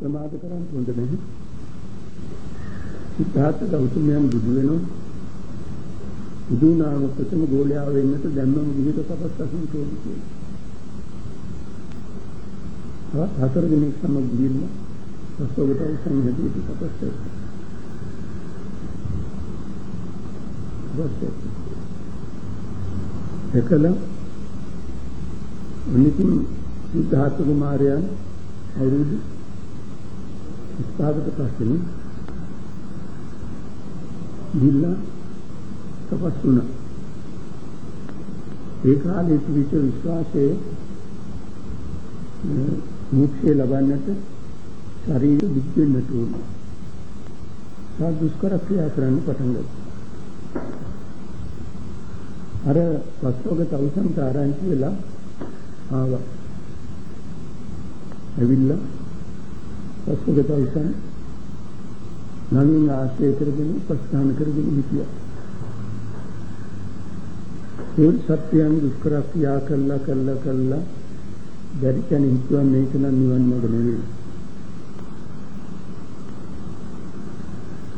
ප්‍රමාද කරන්න හොඳ නැහැ. සිද්ධාර්ථ ගෞතමයන් බුදු වෙනවා. බුදු නාම ප්‍රථම ගෝලයා වෙන්නට දැම්මම විවිධ තපස් අසුන් තෝරන්නේ. තවත් හතර දිනක් සමග ගිහිල්ලා සසෝගත සංහතියට තපස් කරනවා. බස් එකල අනිතින් සිද්ධාර්ථ කුමාරයන් අවුරුදු 25කට පස්සේ ගිල්ලා තපස් වුණා. ඒ කාලේ තිබිච්ච විශ්වාසයේ මුක්තිය ලබන්නට ශරීර විද්‍යෙන්නට උන. සා දුෂ්කර ක්‍රියා කරන්න පටන් ගත්තා. අර වස්තෝග තවුසන්ට ආරංචි වෙලා ආවා. ඇවිල්ලා වස්තෝග තවුසන් නමින් ආශ්‍රය කරගෙන උපස්ථාන කරගෙන හිටියා. ඒ සත්‍යයන් දුෂ්කර ක්‍රියා කළා කළා කළා බැරි කෙනෙක් හිතුවා මේක නම් නිවන් මාර්ග නෙවෙයි.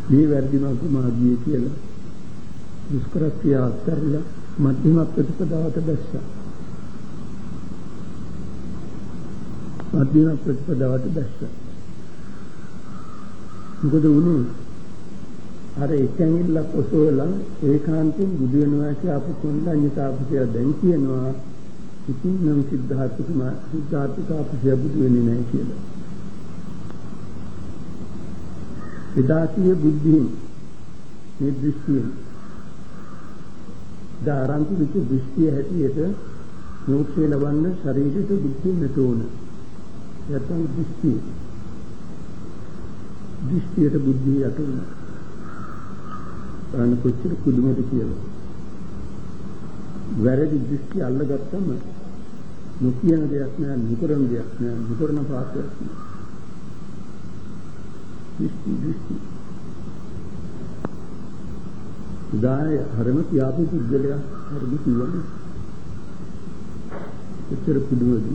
මේ වැරදි මාර්ගයේ කියලා දුෂ්කර ක්‍රියා කරලා මධ්‍යම ප්‍රතිපදාවට දැස්සා. මධ්‍යම ප්‍රතිපදාවට දැස්සා. මොකද වුනේ? අර එකෙන් ඉල්ල කොසෝලා ඒකාන්තයෙන් බුදු වෙනවා කියපු කොණ්ඩඤ්ඤ තාපසය දැන් කියනවා ඉතින් නම් සිද්ධාර්ථ කුමාර සිද්ධාර්ථ තාපසය බුදු වෙන්නේ නැහැ කියලා. එදා කියේ බුද්ධියෙන් මේ දෘෂ්ටියෙන් දාරන්ති විච දෘෂ්ටිය හැටියට මොක්ෂය ලබන්න ශරීරයට බුද්ධිය නැතෝන. නැත්නම් දෘෂ්ටිය. දෘෂ්ටියට බුද්ධිය යටුන. අන්න කොච්චර කුදුමද කියලා. වැරදි දෘෂ්ටි අල්ලගත්තම නොකියන දෙයක් නෑ, නුකරන දෙයක් නෑ, නුකරන පාපයක් නෑ. දෘෂ්ටි දෘෂ්ටි උදාය හරම කියාපු පුද්ගලයා හරි කිව්වනේ. එච්චර පුදුමද?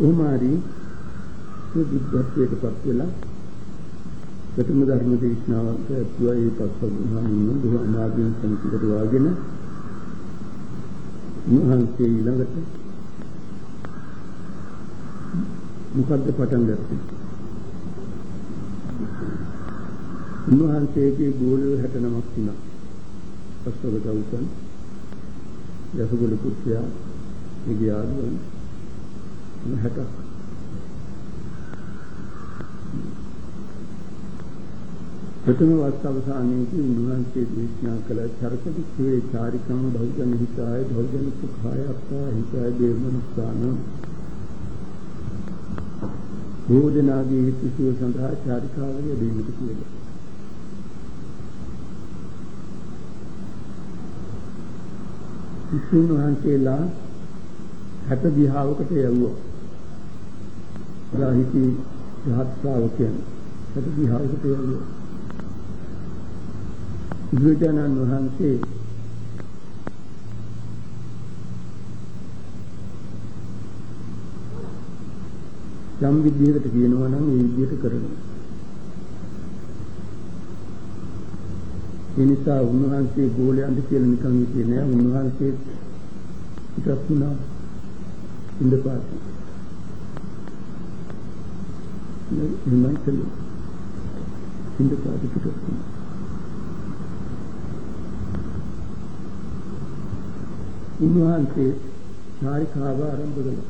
උමාරි බුද්ධත්වයටපත් වෙලා ප්‍රථම ධර්ම දේශනාවක් ඇතුළේ ඒ පස්වගාමින් දුහ අමාදීන් සම්පූර්ණ වාගෙන මහන්සිය ඊළඟට මොකද්ද පටන් ගත්තේ? උන්වහන්සේගේ ගෝලයෝ 69ක් වුණා. පස්වග ගෞතම යසගොල පුත්‍රයා එගේ ආදුවන් 60ක්. ප්‍රථම වස්තවසානයේදී උන්වහන්සේ දේශනා කළ චරකදික්ඛේ චාරිකම් බෞද්ධ නිහිතාය බෞද්ධ සුඛාය අප්පා හිතාය දේවමනස්ථාන බෝධනාගේ හිතසුව සඳහා චාරිකාවලිය දෙන්නට කියලා. විසුණු වහන්සේලා හැට දිහාවකට යවුවා. රාහිති රහත් ශ්‍රාවකයන් හැට දිහාවකට යවුවා. බුදුජානන් වහන්සේ යම් විදිහකට කියනවා නම් ඒ විදිහට කරනවා. ඒ නිසා උන්වහන්සේ ගෝලයන්ට කියලා නිකන් හිටියේ නෑ උන්වහන්සේ පිටත් වුණා ඉඳපාත. නිමන්තල ඉඳපාත පිටත් වුණා. උන්වහන්සේ චාරිකාව ආරම්භ කළා.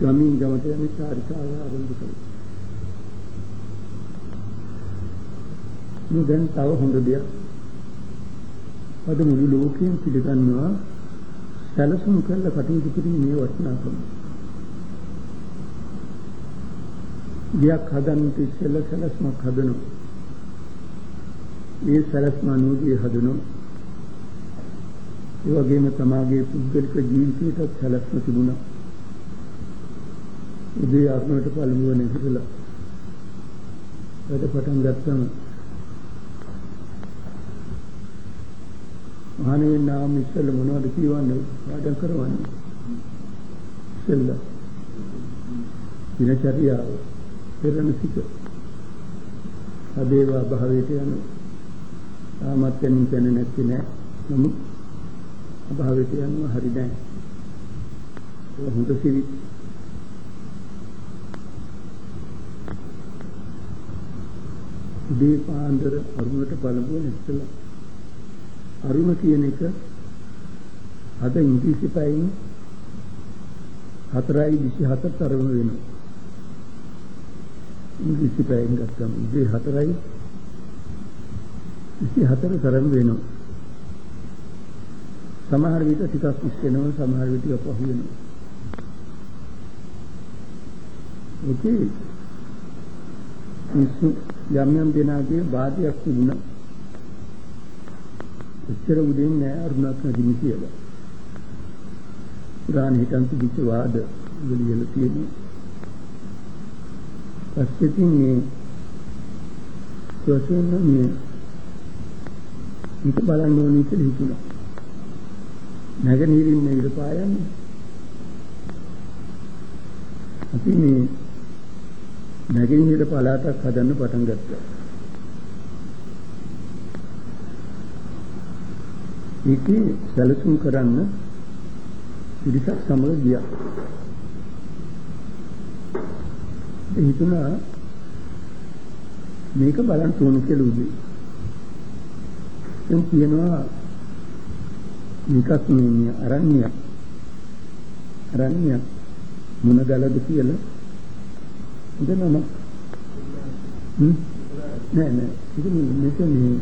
ගමින් ගමට යන චාරිකාව ආරම්භ කළා. මේ දැන් තව හොඳ දෙයක්. අද මුළු ලෝකයෙන් පිළිගන්නවා සැලසුම් කළ කටයුතු කිරීමේ වටිනාකම. ගියක් හදන්නට ඉස්සෙල්ලා සැලස්මක් හදනවා. මේ සැලස්ම අනුගිය හදනවා. ඒ වගේම තමාගේ පුද්ගලික ජීවිතයටත් සැලස්ම තිබුණා. උදේ අරුණට පළමුව නැගිටලා වැඩ පටන් ගත්තම මහාන වෙන්නාම ඉස්සෙල්ල මොනවද කියවන්නේ පාඩම් කරවන්නේ ඉස්සෙල්ල දිනචරියාව පෙරණ සිට අදේවා භාවයට යන තාමත් යන්නේ දැන නැති නෑ. නමුත් අභාවයට යනවා හරි නෑ. ඒක හොඳ සිරි උදේ පාන්දර අරුණට බලපුවන ඉස්සලා අරුණ කියන එක අද ඉංග්‍රීසි පැයෙන් 4:27 තරම වෙනවා. ඉංග්‍රීසි පැයෙන් ගත්තම උදේ 4යි 24 තරම් වෙනවා සමහර විට ටිකක් ඉස්සෙනවා සමහර විට ටිකක් පහු වෙනවා ඒකේ මිනිස්සු යම් යම් දෙනාගේ වාදයක් තිබුණා. එච්චර උදෙන් නෑ අරුණක් නැතිනි කියලා. පුරාණ හිතන් තිබිච්ච වාද වලියල තියෙනවා. පස්සේ මේ සෝසෙන් මේ ඊට බලන්න ඕනේ කියලා හිතුණා. නැගෙනහිරින් නෙවිල පායන්නේ. අපි මේ නැගෙනහිර පළාතක් හදන්න පටන් ගත්තා. ඒකේ සැලසුම් කරන්න පිරිසක් සමග ගියා. ඒ හිතුණා මේක බලන්න ඕන කියලා උදේ. දැන් කියනවා මේකත් මේ අරණ්‍ය අරණ්‍ය මොන ගලද කියලා. ඉතනම හ්ම්? නෑ නෑ. ඉතින් මේක මේ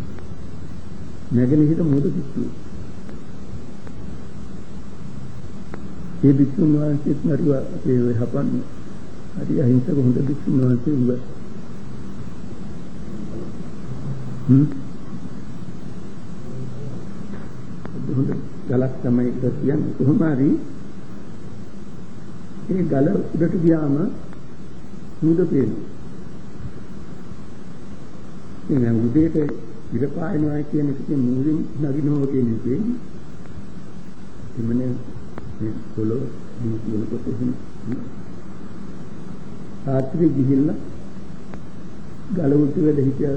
නැගෙන හිට මොකද කිව්වේ? ඒ බිස්සුන් වහන්සේත් නරුවා ඒ ඔය හපන් හරි අහිංසක හොඳ බිස්සුන් වහන්සේ උඹ. හ්ම්? හොඳ ගලක් තමයි කියන්නේ කොහොම හරි ඒ ගල උඩට ගියාම මුද පේනවා. ඉතින් උදේට ඉර පායනවා කියන එකකින් මූලින් නගිනවා කියන එකේ එමනේ මේ පොළොව දී කියනකොට එහෙම රාත්‍රී ගිහිල්ලා ගල උඩ වෙල හිටිය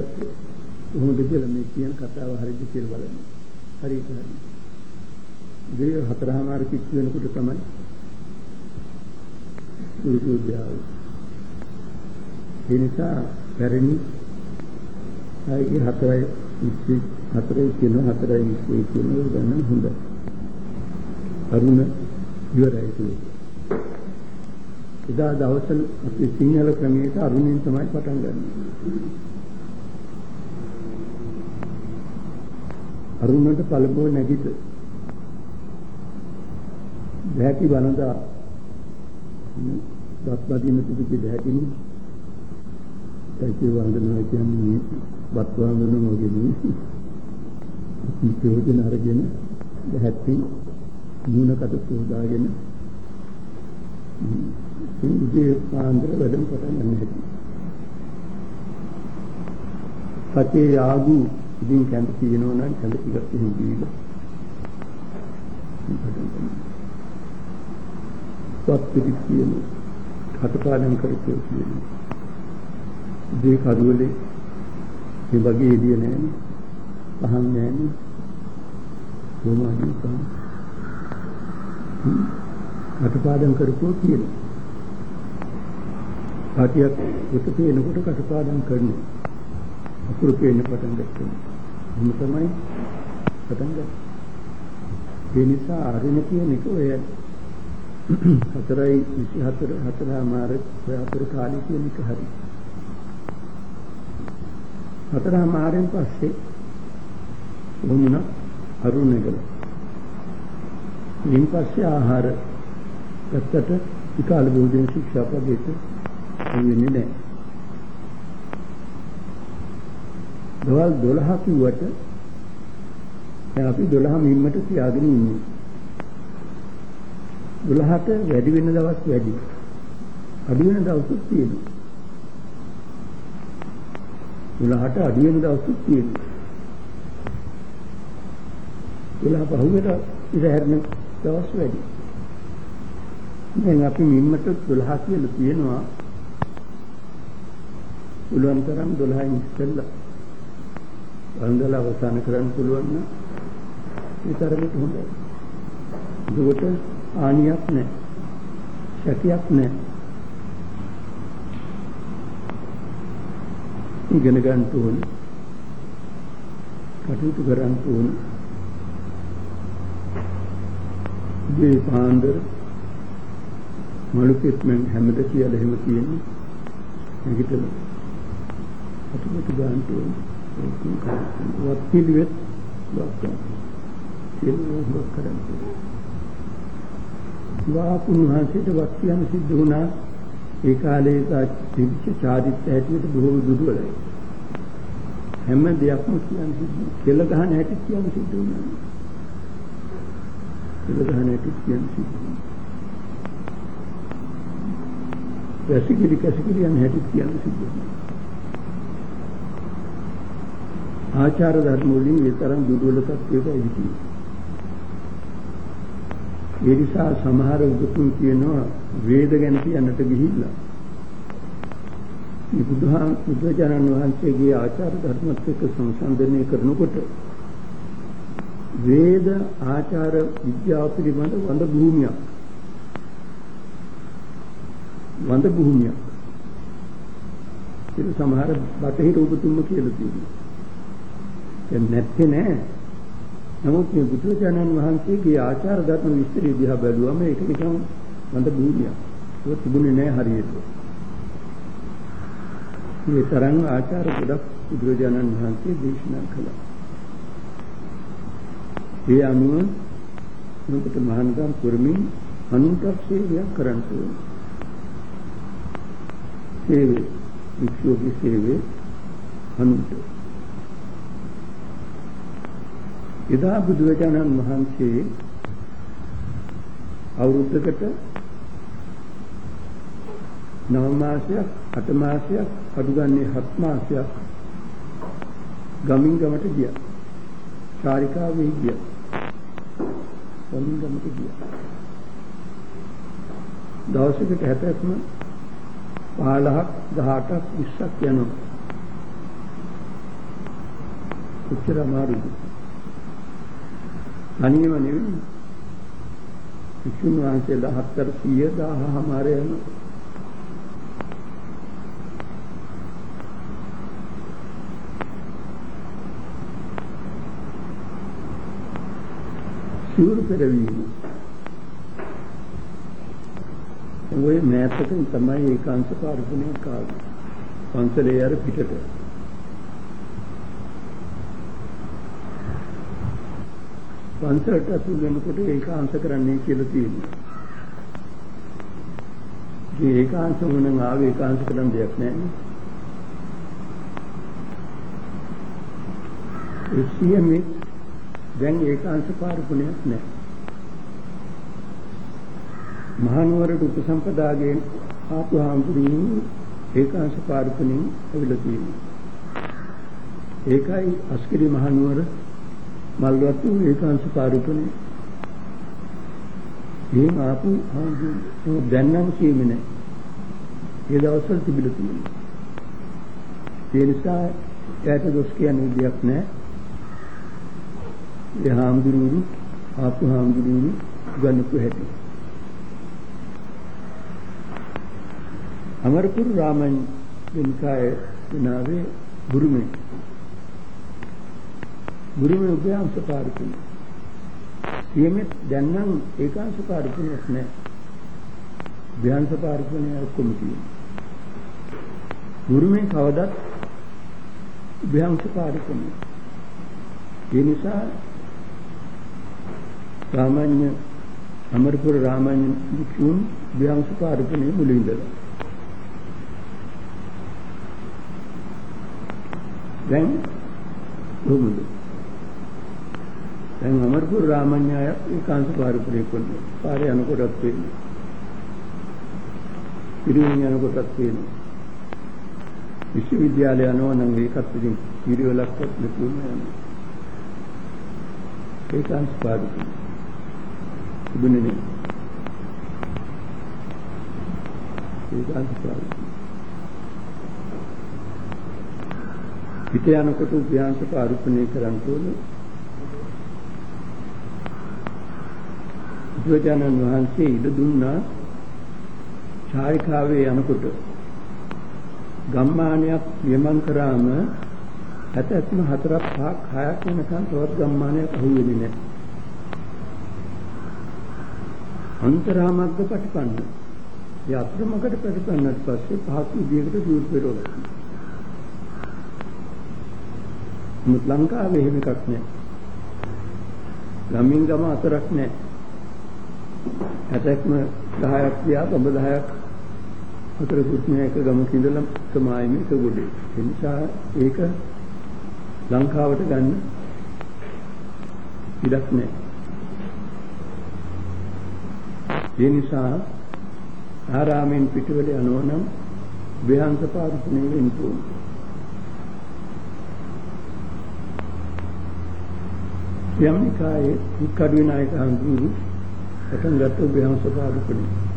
කොහොමද කියලා මේ කියන කතාව හරියට කියලා බලන්න. හරියට හරි. ඉතින් හතරමාර කිච්ච වෙනකොට තමයි සූර්යෝදය ඒ නිසා පැරණි අයගේ හතරයි ඉස්සි හතරයි කියන හතරයි ඉස්සි කියන එක ගන්න හොඳයි. අරුණ ඉවරයි ඒක. එදා දවසල අපි සිංහල ක්‍රමයට අරුණෙන් තමයි පටන් ගන්නේ. අරුණට පළමුව නැගිට දැටි වනදා දත්බදින තිබිච්ච දැටිනේ ඒකේ වන්දනවා කියන්නේ වත් වන්දනවා වගේ නෙවෙයි. ප්‍රයෝජන අරගෙන දැහැත්ති නුනකට සෝදාගෙන උදේ පාන්දර වැඩම පටන් ගන්න හැටි. සතේ ආගු ඉතින් කැඳ තියෙනවා නම් කැඳ ටිකක් එහෙම දීලා. සත්‍විති කියන කටපාඩම් කරපු කියනවා. දේ කරුවලේ මේ වගේ එළිය නැහැ පහන් නැහැ කොහොමද පහන් කටපාඩම් කරපුවා කියලා පාටියක් උත පේනකොට කටපාඩම් කරනවා අකුරු පේන්න පටන් ගත්තා එහෙම තමයි පටන් ගත්තේ ඒ නිසා අරින කියන එක ඔය හතරයි 24 හතරමාර ඔය අතර කාලේ කියන එක හරියි හතරමාරෙන් පස්සේ වුණා අරුණගල. ඊන් පස්සේ ආහාර ගත්තට විකාල භෝජන ශික්ෂා පදේට වෙන්නේ නැහැ. දවල් 12 කිව්වට දැන් අපි 12 මිම්මට තියාගෙන ඉන්නේ. 12ට වැඩි වෙන දවස් වැඩි. අඩු වෙන දවසුත් තියෙනවා. 12ට අඩු වෙන දවසුත් තියෙනවා. 12 පහුවෙලා ඉර හැරෙන දවස් වැඩි. දැන් අපි මිම්මට 12 කියලා තියෙනවා. පුළුවන් තරම් 12න් ඉස්සෙල්ලා වන්දලා අවසන් කරන්න පුළුවන් නම් ඒ තරමට හොඳයි. ඒකට ආනියක් නැහැ. සැකයක් නැහැ. ඉගෙන ගන්න ඕනේ. කටයුතු කරන්න ඕනේ. මේ පාන්දර මලු පිටමෙන් හැමද කියලා එහෙම තියෙන්නේ. නැගිටලා කටයුතු ගන්න ඕනේ. වත් පිළිවෙත් ලක්කා. සියලුම කරන්නේ. වාකුන් වහන්සේට වත් කියන්න සිද්ධ වුණා ඒ කාලේ තිබිච්ච චාරිත්‍ර හැටියට බොහෝ දුර්වලයි. හැම දෙයක්ම කියන්න සිද්ධ කෙල ගහන හැටි කියන්න සිද්ධ වුණා. කෙල ගහන හැටි කියන්න සිද්ධ වුණා. වැසිකිලි කැසිකිලි යන හැටි කියන්න සිද්ධ වුණා. ආචාර ධර්ම වලින් ඒ තරම් දුර්වල තත්ත්වයක ඉතිරි. ඒ නිසා සමහර උගතුන් කියනවා වේද ගැන කියන්නට ගිහිල්ලා. මේ බුදුහාම බුදුජානන් වහන්සේගේ ආචාර ධර්මත් එක්ක සංසන්දනය කරනකොට වේද ආචාර විද්‍යාව පිළිබඳ වඳ භූමියක්. වඳ භූමියක්. ඒක සමහර බටහිර උගතුන්ම කියලා තියෙනවා. දැන් නැත්තේ නෑ. නමුත් මේ බුදුරජාණන් වහන්සේගේ ආචාර ධර්ම විස්තරය දිහා බැලුවම ඒක නිකන් වඳ භූමියක්. ඒක තිබුණේ නැහැ හරියට. මේ තරම් ආචාර ගොඩක් බුදුරජාණන් වහන්සේ දේශනා කළා. ඒ අනුව මොකට මහානගම් පුරමින් අනුන්ට සේවයක් කරන්න ඕනේ. සේවය, වික්ෂෝපී සේවය අනුන්ට එදා බුදුරජාණන් වහන්සේ අවුරුද්දකට නව මාසයක් අට මාසයක් අඩු ගන්නේ හත් මාසයක් ගමින් ගමට ගියා. චාරිකාවේ ගියා. ගමින් ගමට ගියා. දවසකට හැතැක්ම 15ක් 18ක් 20ක් යනවා. කොච්චර අමාරුද? තනියම නෙවෙයි. විසුණු වහන්සේලා හතර 100 1000 යන සිවුරු පෙරවීම. ඔය මෑතකින් තමයි ඒකාංශ පාර්ශවණය කාලේ පන්සලේ අර පිටට. පන්සලට අතුල් වෙනකොට ඒකාංශ කරන්නේ කියලා තියෙනවා. ඒ ඒකාංශ වුණනම් ආවේ ඒකාංශ කරන්න දෙයක් නැහැ. ඒ සියමේ දැන් ඒකාංශ පාරපුණයක් නැහැ. මහනුවරට උපසම්පදාගෙන් ආපු හාමුදුරුවෝ ඒකාංශ පාරපුණෙන් ඇවිල්ලා තියෙනවා. ඒකයි අස්කිරි මහනුවර මල්වත්තු ඒකාංශ පාරිපුනේ එහෙම ආපු දැන් නම් කියමේ නැහැ. ඒ දවස්වල තිබිලා තියෙනවා. ඒ නිසා එයාට දොස් කියන්න විදියක් නැහැ. ඒ හාමුදුරුවෝ ආපු හාමුදුරුවෝ ගන්නපු හැටි. අමරපුර රාමන් වෙනකායේ විනාවේ බුරුමේ ගුරුමේ උභයාංශ පාරිපුණ. ඊමෙත් දැන් නම් ඒකාංශ පාරිපුණක් නැහැ. උභයාංශ පාරිපුණය ඔක්කොම තියෙනවා. ගුරුමේ කවදත් උභයාංශ පාරිපුණය. ඒ නිසා සාමාන්‍ය අමරපුර රාමායන වික්ෂුන් උභයාංශ පාරිපුණය මුලින්දලා. දැන් කොහොමද? දැන් අමරපුර රාමඤ්ඤාය ඒකාංශ පාරිපුරේ කොන්නේ. පාරේ යනකොටත් වෙන්නේ. පිරිවෙන් යනකොටත් වෙන්නේ. විශ්වවිද්‍යාලය යනවා නම් ඒකත් ඉතින් පිරිවෙලක්වත් ලකුණු යනවා. ඒකාන්ත පාඩු තිබුණේ නේ ඒකාන්ත පාඩු පිට යනකොට උපයාංශ පාරුපණය කරන්න ඕනේ බුදුරජාණන් වහන්සේ ඉඩ දුන්නා චාරිකාවේ යනකොට ගම්මානයක් නියමන් කරාම ඇතැත්ම හතරක් පහක් හයක් වෙනකන් තවත් ගම්මානයක් අහුවෙන්නේ නැහැ. අන්තරාමග්ග ප්‍රතිපන්න. ඒ අතරමගට ප්‍රතිපන්නත් පස්සේ පහක් විදියකට දුර පෙරවලා. මුත් ලංකාවේ එහෙම එකක් නැහැ. ගමින් ගම අතරක් නැහැ. ඇතැක්ම 10ක් තියා බඹ 10ක් හතර කුට්ටිය එක ගමක ඉඳලා තමයි මේක ගොඩේ. ඒ නිසා ඒක ලංකාවට ගන්න ඉඩක් නැහැ. ඒ නිසා ආරාමෙන් පිටවල යනවා නම් විහංස පාරිසනේ වෙන්න ඕනේ. යම් නිකායේ කඩුවිනායක හඳුරු පටන් ගත්ත විහංස පාරිසනේ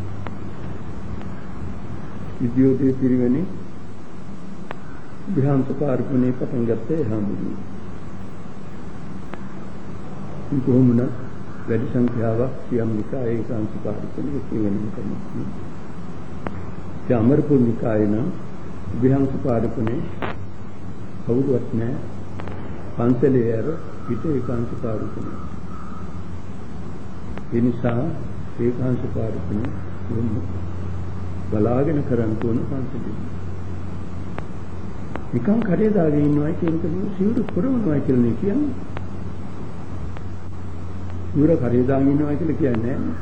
විද්‍යෝතේ පිරිවෙනේ විහාන්ත කාර්යුනේ පටන් ගත්තේ හාමුදුරුවෝ. කොහොමද වැඩි සංඛ්‍යාවක් සියම් නිකායේ ඒකාන්ත කාර්යුනේ පිරිවෙනේ කරනවා. ඒ අමරපුර නිකායේ නම් විහාන්ත කාර්යුනේ කවුරුවත් නැහැ. පන්සලේ ඇර පිට ඒකාන්ත කාර්යුනේ. ඒ නිසා ඒකාන්ත කාර්යුනේ බලාගෙන කරන්න ඕන පන්සලේ. නිකන් කරේ දාගෙන ඉන්නවා කියන එක සිවුරු පුරවනවා කියලා නේ කියන්නේ. සිවුර කරේ දාගෙන ඉන්නවා කියලා කියන්නේ නැහැ.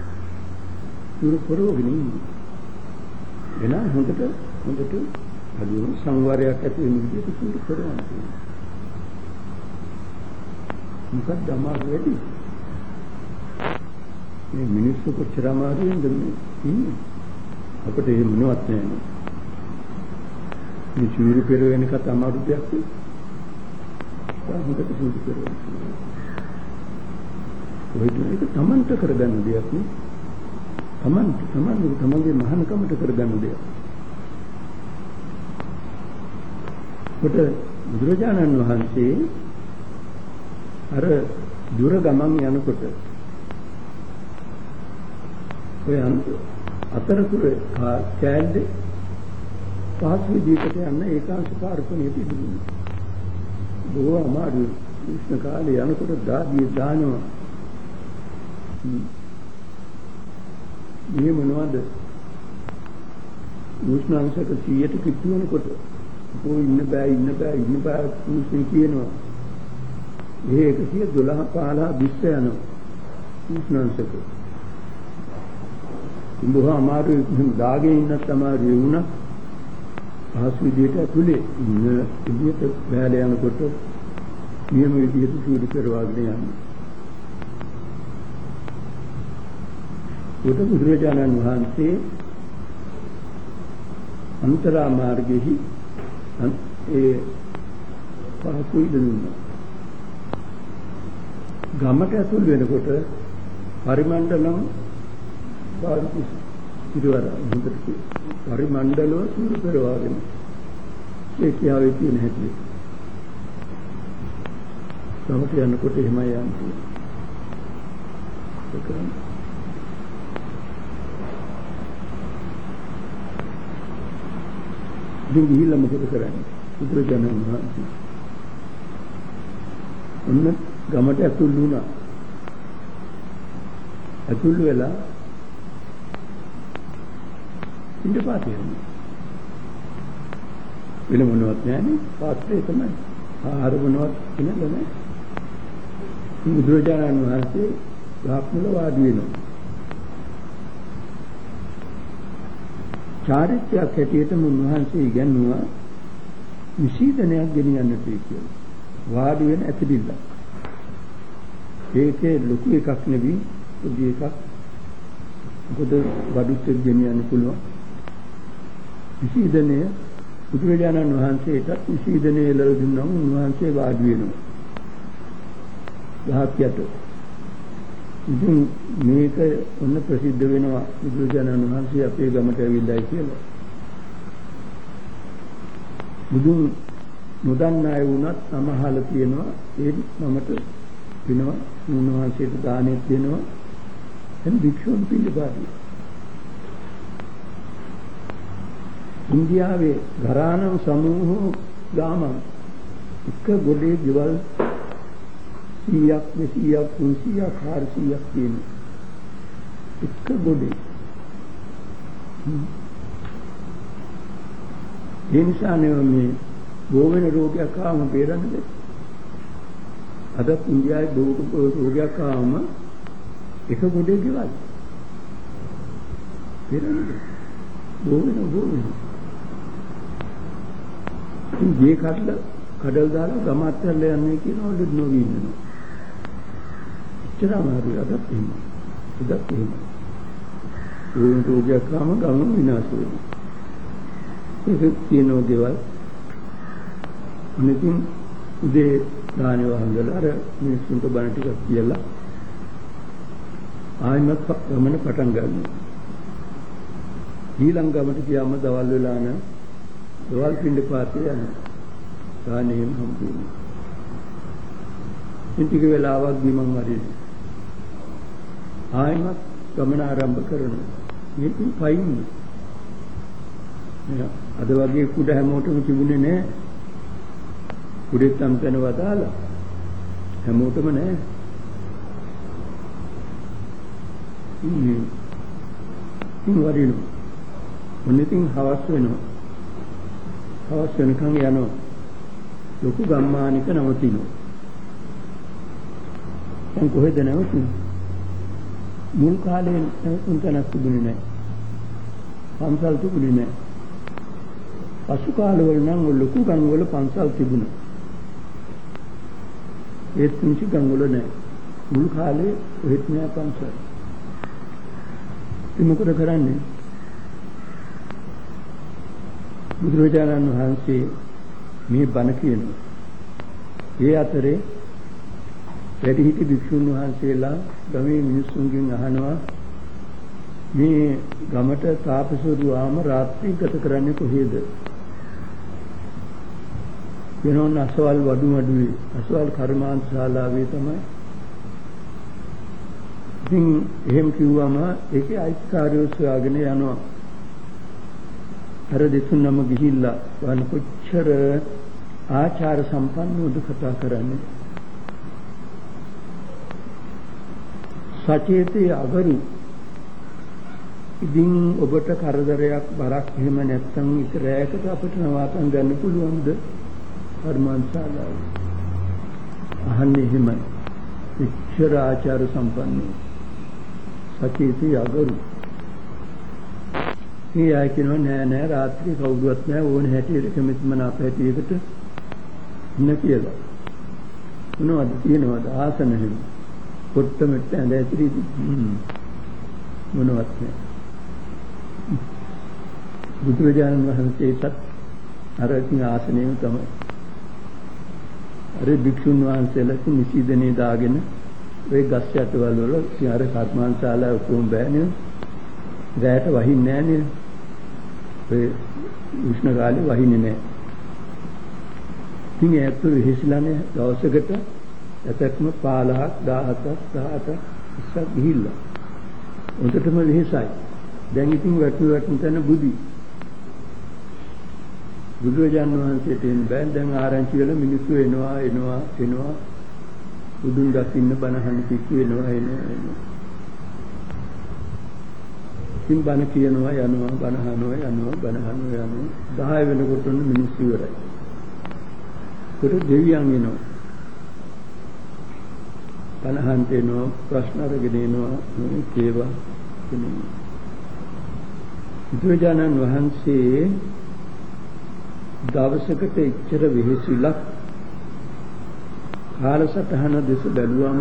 සිවුරු පුරවගෙන ඉන්නේ. එන හොඳට හොඳට අදින සංවරයක් ඇති වෙන විදිහට සිවුරු පුරවන්න තියෙනවා. මොකක්ද අමාරු වෙදි? මේ මිනිස්සු කොච්චර අමාරුවෙන්ද ඉන්නේ? අපිට එහෙම මොනවත් නැහැ. මේ චූරු පෙර වෙන කත අමාරු දෙයක් නේ. හොඳට චූරු පෙර වෙන. ඔය දෙයක තමන්ට කරගන්න දෙයක් නේ. තමන්ට තමන්ගේ තමන්ගේ මහානකමට කරගන්න දෙයක්. කොට බුදුරජාණන් වහන්සේ අර දුර ගමන් යනකොට ඔය අතරතුර කෑල්ලේ පහසු විදිහකට යන්න ඒකාංශ පාර්ශවණිය තිබුණා. බොහෝ අමාරු උෂ්ණ කාලේ යනකොට දාදිය දානවා. මේ මොනවද? උෂ්ණාංශක 100ට කිට්ටු වෙනකොට කොහොම ඉන්න බෑ ඉන්න බෑ ඉන්න බෑ උෂ්ණ කියනවා. ඒ 112 15 20 යනවා. උෂ්ණාංශක බොහෝ අමාරු දාගේ ඉන්නත් අමාරු වුණා. පහසු විදිහට ඇතුලේ ඉන්න විදිහට බෑල යනකොට නියම විදිහට සූදු කරවාගෙන යන්න. උද බුදුරජාණන් වහන්සේ අන්තරා මාර්ගෙහි ඒ පහසු ඉදුණා. ගමට ඇතුල් වෙනකොට පරිමණ්ඩලම් භාවිත ඉරවර හොඳට පරිමණ්ඩලව සූරු කරවාගෙන ඒ කියාවේ තියෙන හැටි. සමට යනකොට එහෙමයි යන්නේ. ඒක ඉතින් ගිහිල්ලා මොකද කරන්නේ? බුදුරජාණන් වහන්සේ. ඔන්න ගමට ඇතුල් වුණා. ඇතුල් වෙලා ඉන්න පාතේ වෙන මොනවත් නැහැනේ පාත්‍රය තමයි. ආහාර මොනවත් කිනද නැහැ. බුදුරජාණන් වහන්සේ ගහමුල වාඩි වෙනවා. චාරිත්‍රයක් හැටියට මුන්වහන්සේ ඉගන්නුවා විශීදනයක් ගෙනියන්නට කියලා. වාඩි වෙන ඇතිදිල්ල. ඒකේ ලොකු එකක් නෙවි පොඩි එකක්. මොකද බඩුත් ගෙනියන්න පුළුවන්. විශීදනය බුදුරජාණන් වහන්සේටත් විශීදනය ලැබ දුන්නා උන්වහන්සේ වාඩි වෙනවා. ගහක් යට. ඉතින් මේක ඔන්න ප්‍රසිද්ධ වෙනවා බුදුරජාණන් වහන්සේ අපේ ගමට ඇවිල්ලායි කියලා. බුදුන් නොදන්න අය වුණත් සමහල තියෙනවා. ඒ මමට වෙනවා. උන්වහන්සේට දානෙත් දෙනවා. එන් භික්ෂුන් පිළිබඳව ඉන්දියාවේ ගරානම් සමූහෝ ගාමන් එක ගොඩේ ගෙවල් 100ක් 200ක් 300ක් 400ක් තියෙන එක ගොඩේ. ඒ නිසා නෙවෙයි බෝවෙන රෝගයක් ආවම බේරන්නේ. අද ඉන්දියාවේ රෝගයක් ආවම එක ගොඩේ ගෙවල් බේරන්නේ. බෝවෙන බෝවෙන. ඉතින් ගේ කඩල කඩල් දාලා ගමත් කරලා යන්නේ කියනවලු නොවි ඉන්නවා. එච්චර අමාරුයි අදත් එහෙම. එදත් එහෙම. ඒ රෝගයක් කාම ගම විනාශ වෙනවා. ඒක කියනවා දේවල්. අනිතින් උදේ දානේ වහන්දලා අර මිනිස්සුන්ට බණ ටිකක් කියලා ආයිමත් ගමන පටන් ගන්නවා. ඊළඟ ගමට ගියාම දවල් වෙලා නම් දවල් පින්ඩ පාතේ යනවා. ගානේම හම්බුනේ. ඉන් ටික වෙලාවක් ගිමන් වරින්. ආයිමත් ගමන ආරම්භ කරනවා. මේකෙන් පයින්. අද වගේ කුඩ හැමෝටම තිබුණේ නැහැ. කුඩෙත් අම්තන වදාලා හැමෝටම නැහැ. ඉන්නේ. ඉන් වරිනවා. මොනිටින් හවස් වෙනවා. හවස් වෙනකන් යනවා. ලොකු ගම්මානික නවතිනවා. දැන් කොහෙද නැවතුනේ? මුල් කාලේ නැවතුම් තැනක් තිබුණේ නැහැ. පන්සල් තිබුණේ නැහැ. පසු කාලවල නම් ලොකු ගම්වල පන්සල් තිබුණා. ඒත් පුංචි ගම්වල නැහැ. මුල් කාලේ ඔහෙත් නෑ පන්සල්. ඉතින් මොකද කරන්නේ? බුදුරජාණන් වහන්සේ මේ බණ කියනවා. ඒ අතරේ වැඩිහිටි භික්ෂුන් වහන්සේලා ගමේ මිනිස්සුන්ගෙන් අහනවා මේ ගමට තාපසවරු ආම රාත්‍රී ගත කරන්නේ කොහේද? වෙනෝන් අසවල් වඩු මඩුවේ අසවල් කර්මාන්ත ශාලාවේ තමයි. ඉතින් එහෙම කිව්වම ඒකේ අයිතිකාරයෝ සොයාගෙන යනවා. අර දෙතුන්ම ගිහිල්ලා වහන කොච්චර ආචාර සම්පන්නවද කතා කරන්නේ? සචේතේ අගරු ඉතින් ඔබට කරදරයක් බරක් එහෙම නැත්නම් ඉතරයකට අපිට නවාතන් ගන්න පුළුවන්ද? කර්මාන්තශාලාව. අහන්නේ එහෙමයි. විචාර ආචාර සම්පන්නයි. සචේතේ අගරු මේ ආය කියනවා නෑ නෑ රාත්‍රී කවුරුවත් නෑ ඕන හැටියට කැමතිම අප හැටියකට ඉන්න කියලා. මොනවද තියෙනවද? ආසන එහෙම පොට්ට මෙට්ට ඇඳ ඇතිරි මොනවත් නෑ. බුදුරජාණන් වහන්සේටත් අර ඉතින් ආසනයම තමයි. අර භික්ෂුන් වහන්සේලා නිසීදනේ දාගෙන ওই ගස් යටවල වල ඉතින් අර කර්මාන්තශාලාව කොහොම බෑනේ? රැයට වහින්නේ නෑනේ ඔය උෂ්ණ කාලේ වහින්නේ නෑ ඉතින් ඇත්ත විහිසලානේ දවසකට ඇතක්ම 15ක් 17ක් 18ක් ඉස්සක් ගිහිල්ලා. උන්ටම වෙහසයි. දැන් ඉතින් වැටු වැටුන තැන බුදි. බුදුරජාන් වහන්සේට එන්න බෑ දැන් ආරංචි වෙලා මිනිස්සු එනවා එනවා එනවා. බුදුන් දකින්න බණහන් පිස්සු එනවා එනවා එනවා. ඉතින් බණ කියනවා යනවා බණහනවා යනවා බණහනවා යනවා 10 වෙනකොට මිනිස්සු ඉවරයි. කොට දෙවියන් එනවා. කලහන්ත එනවා ප්‍රශ්න අරගෙන එනවා ඒවා කෙනෙක්. බුදුරජාණන් වහන්සේ දවසකට එච්චර වෙහෙසිලක් කාලසටහන දෙස බැලුවම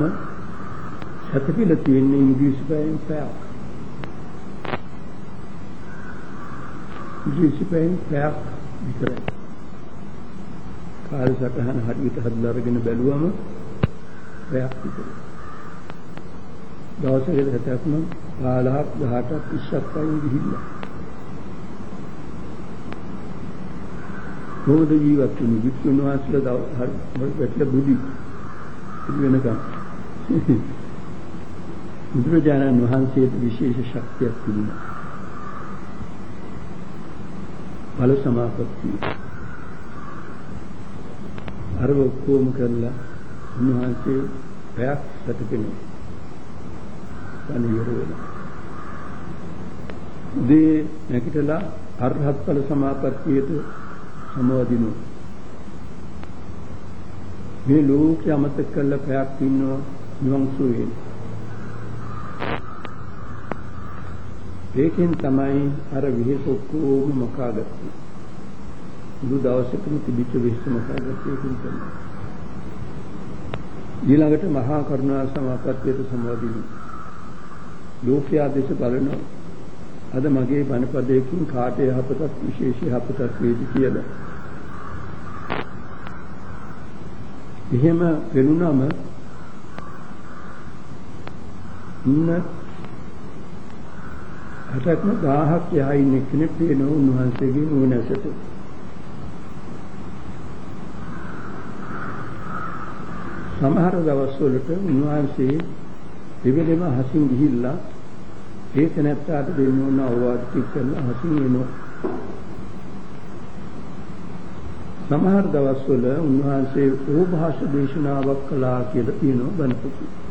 සතපිල තියෙන්නේ ඉංග්‍රීසි පැයෙන් පැයක්. ඉංග්‍රීසි පැයෙන් පැයක් විතරයි. කාලසටහන හරියට හදලා අරගෙන බැලුවම පැයක් විතර. දවසකට හැටක්ම 15ක් 18ක් 20ක් වයින් ගිහිල්ලා. මොකද ජීවත් වෙන්නේ වික්ෂුන් වහන්සේලා හරි වැටලා බුදි වෙනකම්. බුදුරජාණන් වහන්සේට විශේෂ ශක්තියක් තිබුණා. ඵල සමාපත්තිය. අර ඔක්කොම කරලා උන්වහන්සේ පැයක් සැතපෙනවා. තනියර වෙලා. දේ නැගිටලා අරහත් ඵල සමාපත්තියට සමවදිනු. මේ ලෝකය අමතක කරලා පැයක් ඉන්නවා නිවන් සුවේ. ඒකෙන් තමයි අර විහෙස ඔක්කොම මකාගත්තේ. මුළු දවසකම තිබිච්ච විහෙස මකාගත්තේ ඒකෙන් තමයි. ඊළඟට මහා කරුණා සමාපත්තියට සම්බන්ධ ලෝකයා දේශ බලන අද මගේ බණපදයකින් කාට යහපතක් විශේෂ යහපතක් වේද කියලා. එහෙම වෙනුනම ඉන්න හටක්ම 1000ක් යහා ඉන්න කෙනෙක් පේනවා උන්වහන්සේගේ නුවණැසට. සමහර දවස්වලට උන්වහන්සේ දෙවෙනිම හසින් ගිහිල්ලා ඒ තැනැත්තාට දෙන්න ඕන අවවාද ටික කරලා හසින් එනවා. සමහර දවස්වල උන්වහන්සේ ඕභාෂ දේශනාවක් කළා කියලා තියෙනවා බණපොතේ.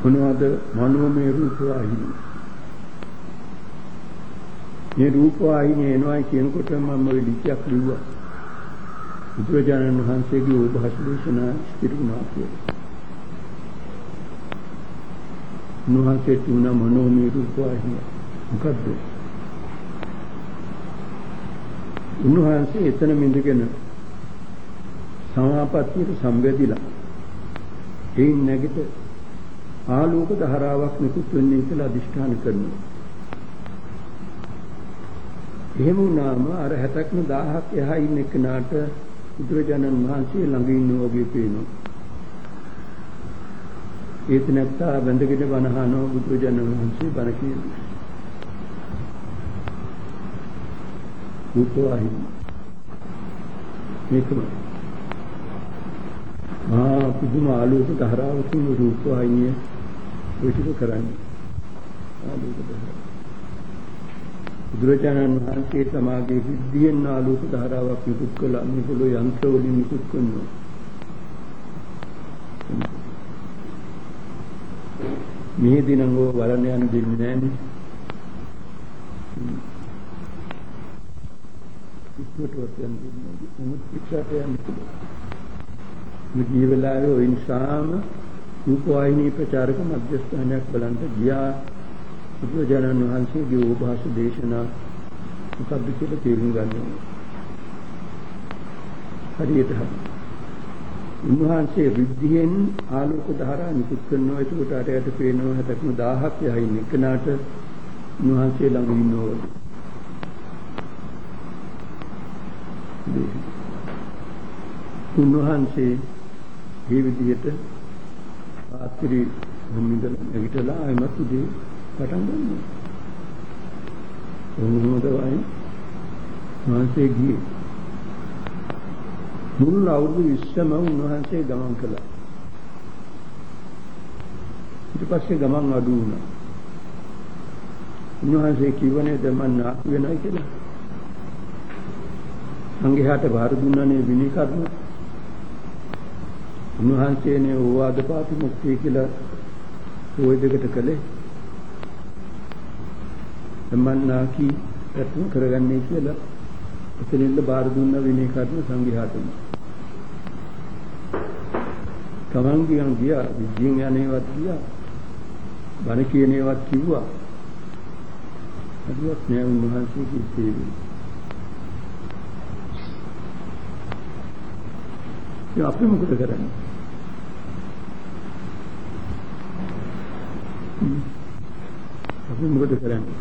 මොනවද මනෝමය රූප ආහිමි. මේ රූප ආහිමි එනවා කියනකොට මම ওই ලිඛියක් ලිව්වා. බුදුරජාණන් වහන්සේගේ ඕභාෂ දේශනා ස්ථිර වුණා කියලා. උන්වහන්සේට උන මනෝමය රූප ආහිමි. මොකද්ද? උන්වහන්සේ එතන මිඳගෙන සමාපත්තියට සම්බෙදිලා එයින් නැගිට ආලෝක ධාරාවක් නිකුත් වෙන්නේ කියලා අදිෂ්ඨාන කරනවා. එහෙම වුණාම අර 60ක්ම 1000ක් එහා ඉන්න එකනට බුදුරජාණන් වහන්සේ ළඟ ඉන්න වගේ පේනවා. ඒත් නැත්තා බඳගෙන බණහනෝ බුදුරජාණන් වහන්සේ බණ කියනවා. උපවාහි මේකම ආ පුදුම ආලෝක ධාරාවකින් රූපවාහිනිය ඔය ටික කරන්නේ. ආලෝක ධාරාව. බුදුරජාණන් වහන්සේ තමාගේ සිද්ධියෙන් ආලෝක ධාරාවක් නිකුත් කළා. මේගොල්ලෝ යන්ත්‍ර වලින් නිකුත් කරනවා. මේ දිනංග වලන යන දෙන්නේ නැන්නේ. ඉක්මනට යන්නේ නැහැ. මොකද පිටට යන්නේ. මේ ජීවලාවේ ඔය නිසාම රූපවාහිනී ප්‍රචාරක මධ්‍යස්ථානයක් බලන්න ගියා. බුදුජානන් වහන්සේගේ ඕභාෂ දේශනා මොකද්ද කියලා තේරුම් ගන්න හරියට හරි. උන්වහන්සේ විද්ධියෙන් ආලෝක ධාරා නිකුත් කරනවා. ඒකට අරයට පේනවා හැටක්ම 1000ක් යහින් එකනට උන්වහන්සේ ළඟ ඉන්නවා. උන්වහන්සේ මේ විදිහට රාත්‍රී නින්දල නැගිටලා ආයමත් උදේ පටන් ගන්නවා. ඔන්නම තමයි මහන්සේ ගියේ. මුල් අවුරුදු 20ම උන්වහන්සේ ගමන් කළා. ඊට පස්සේ ගමන් අඩු වුණා. උන්වහන්සේ කිව්වනේ දමන්න වෙනයි කියලා. සංඝයාට බාර දුන්නානේ විනී කර්ම. උන්වහන්සේනේ ඕවාද පාති මුක්තිය කියලා ওই දෙකට කළේ. සම්මන්නාකි ප්‍රශ්න කරගන්නේ කියලා එතනින්ද බාර දුන්න විනය කර්ම සංඝයාටම තමන් ගියන් ගියා විද්‍යෙන් යන්නේවත් ගියා බණ කියනේවත් කිව්වා. හරියට නෑ උන්වහන්සේ කිව්වේ. ඒ අපි මොකද කරන්නේ? මොකද කරන්නේ?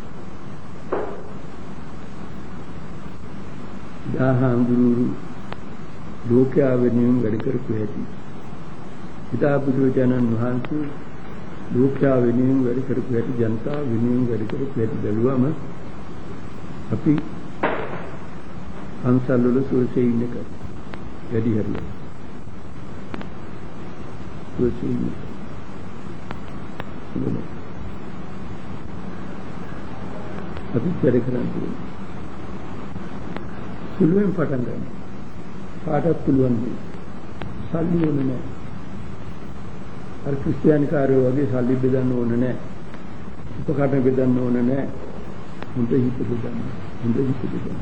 දාහඳුරු ලෝකයා වෙනුවෙන් වැඩ කරපු හැටි. පිටා බුදුරජාණන් වහන්සේ ලෝකයා වෙනුවෙන් වැඩ කරපු හැටි ජනතාව වෙනුවෙන් වැඩ කරපු හැටි බැලුවම අපි පන්සල් වල සුවසේ ඉන්න එක වැඩි හරියට සුවසේ ඉන්න අපි වැඩ කරන්නේ සුළුවෙන් පටන් ගන්න කාටත් පුළුවන් සල්ලි ඕනේ නැහැ අර ක්‍රිස්තියානි කාර්යෝ වගේ සල්ලි බෙදන්න ඕන නැහැ. උපකරණ බෙදන්න ඕන නැහැ. හොඳ හිත බෙදන්න. හොඳ හිත බෙදන්න.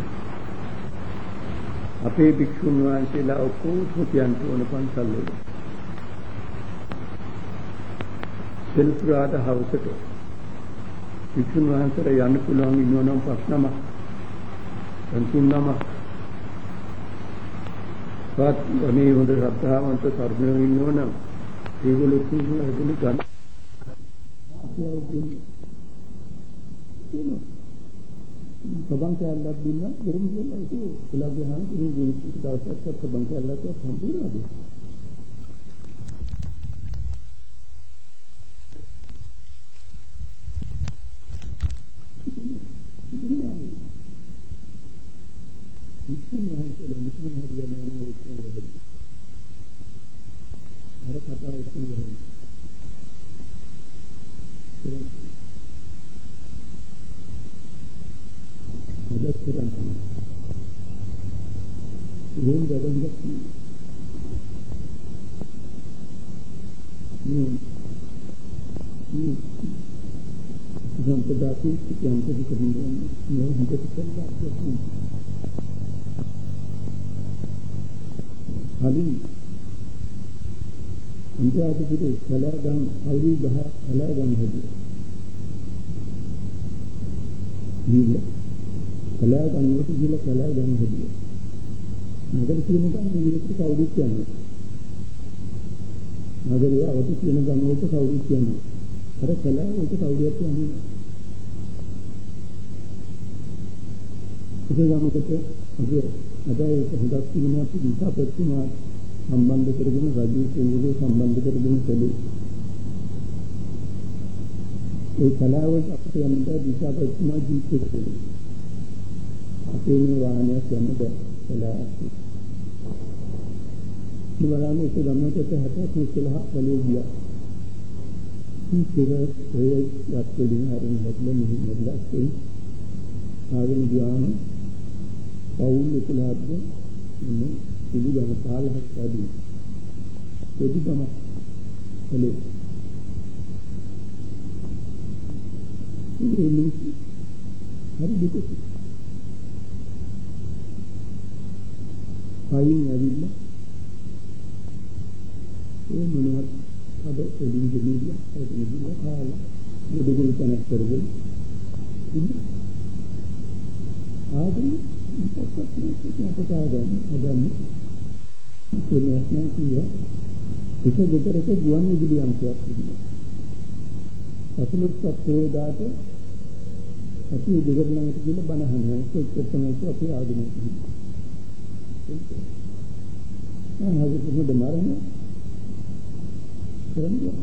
අපේ භික්ෂුන් වහන්සේලා ඔක්කොම කියන්න ඕන පන්සල් වල. සෙල්පුරාද හවසට භික්ෂුන් වහන්සේලා යන්න පුළුවන් ඉන්නවනම් ප්‍රශ්නම සංතුන්නම වත් මේ හොඳ ශ්‍රද්ධාවන්ත තරුණයෝ ඉන්නවනම් ඒගොල්ලෝ කියන හැදෙන ගන්න. සබන් කැලලක් දුන්න ගිරින් කියලා ඒක එලා ගහන ගිරින් ගිරින් දවසක් සබන් කැලලක් හම්බුනාද ඉතින් මම කියන්නේ ඉතින් හරියන්නේ නැහැ අර කතාව ඉතිරි අද කරන්නේ ඉතින් ගඩන් ගන්න මේ මේ සම්පදාති කියන්ත දෙකකින් මේ හිතට කළා හරි අන්තියාදපුරේ කලාගම් අවුරුදු 10 කලාගම් හැදුවා. නිල කලාගම් වලට ගිහලා කලාගම් හැදුවා. නගර කියනකම් මේකට කවුරුත් කියන්නේ. නගරය අවදි කියන ගම් වලට කවුරුත් කියන්නේ. අර කලාව වලට කවුරුත් කියන්නේ. ඒ ගමකට අපි අද ඒක හොඳක් කියනවා අපි දිසා ප්‍රතිමා සම්බන්ධ කරගෙන රජු කෙනෙකුගේ සම්බන්ධ කරගෙන කළේ. ඒ කලාව අපිට යන්න දිශා ප්‍රතිමා ජීවිතේ කළේ. අපේ මේ වාහනයක් යන්න බෑ කලාවක්. ඉවරාම ඒක ගමනකට හැටක් ඉස්සෙල්ලා වලේ ගියා. ඉතින් ඒ යත්වලින් හරින් හැදලා මෙහි නැදලා ඒ ආගෙන ගියාම පවුල් එකලාද ඉන්නේ පිළිගන්න 15ක් වැඩි. පොදුකම කලේ. ඉතින් මේ හරි දුක. පයින් ඇවිල්ලා ඒ මොනවත් අද එළින් ගෙනියලා ඒක නෙදිලා කාලා දෙදුගුරු තනක් කරගෙන ඉන්න ආදී මොකක්ද මේක අපට ආගම හදන්නේ කෙනෙක් නෑ කිය. එක දෙතරක ගුවන් විදුලි අංශයක් තිබුණා. අසලුත් සත්‍යෝදාට අපි දෙකට ළඟට ගිහින් බණ අහනවා. ඒක තමයි අපි ආගමේ තියෙන්නේ. ආ හරි කොහොමද මරන්නේ? කරන්නේ.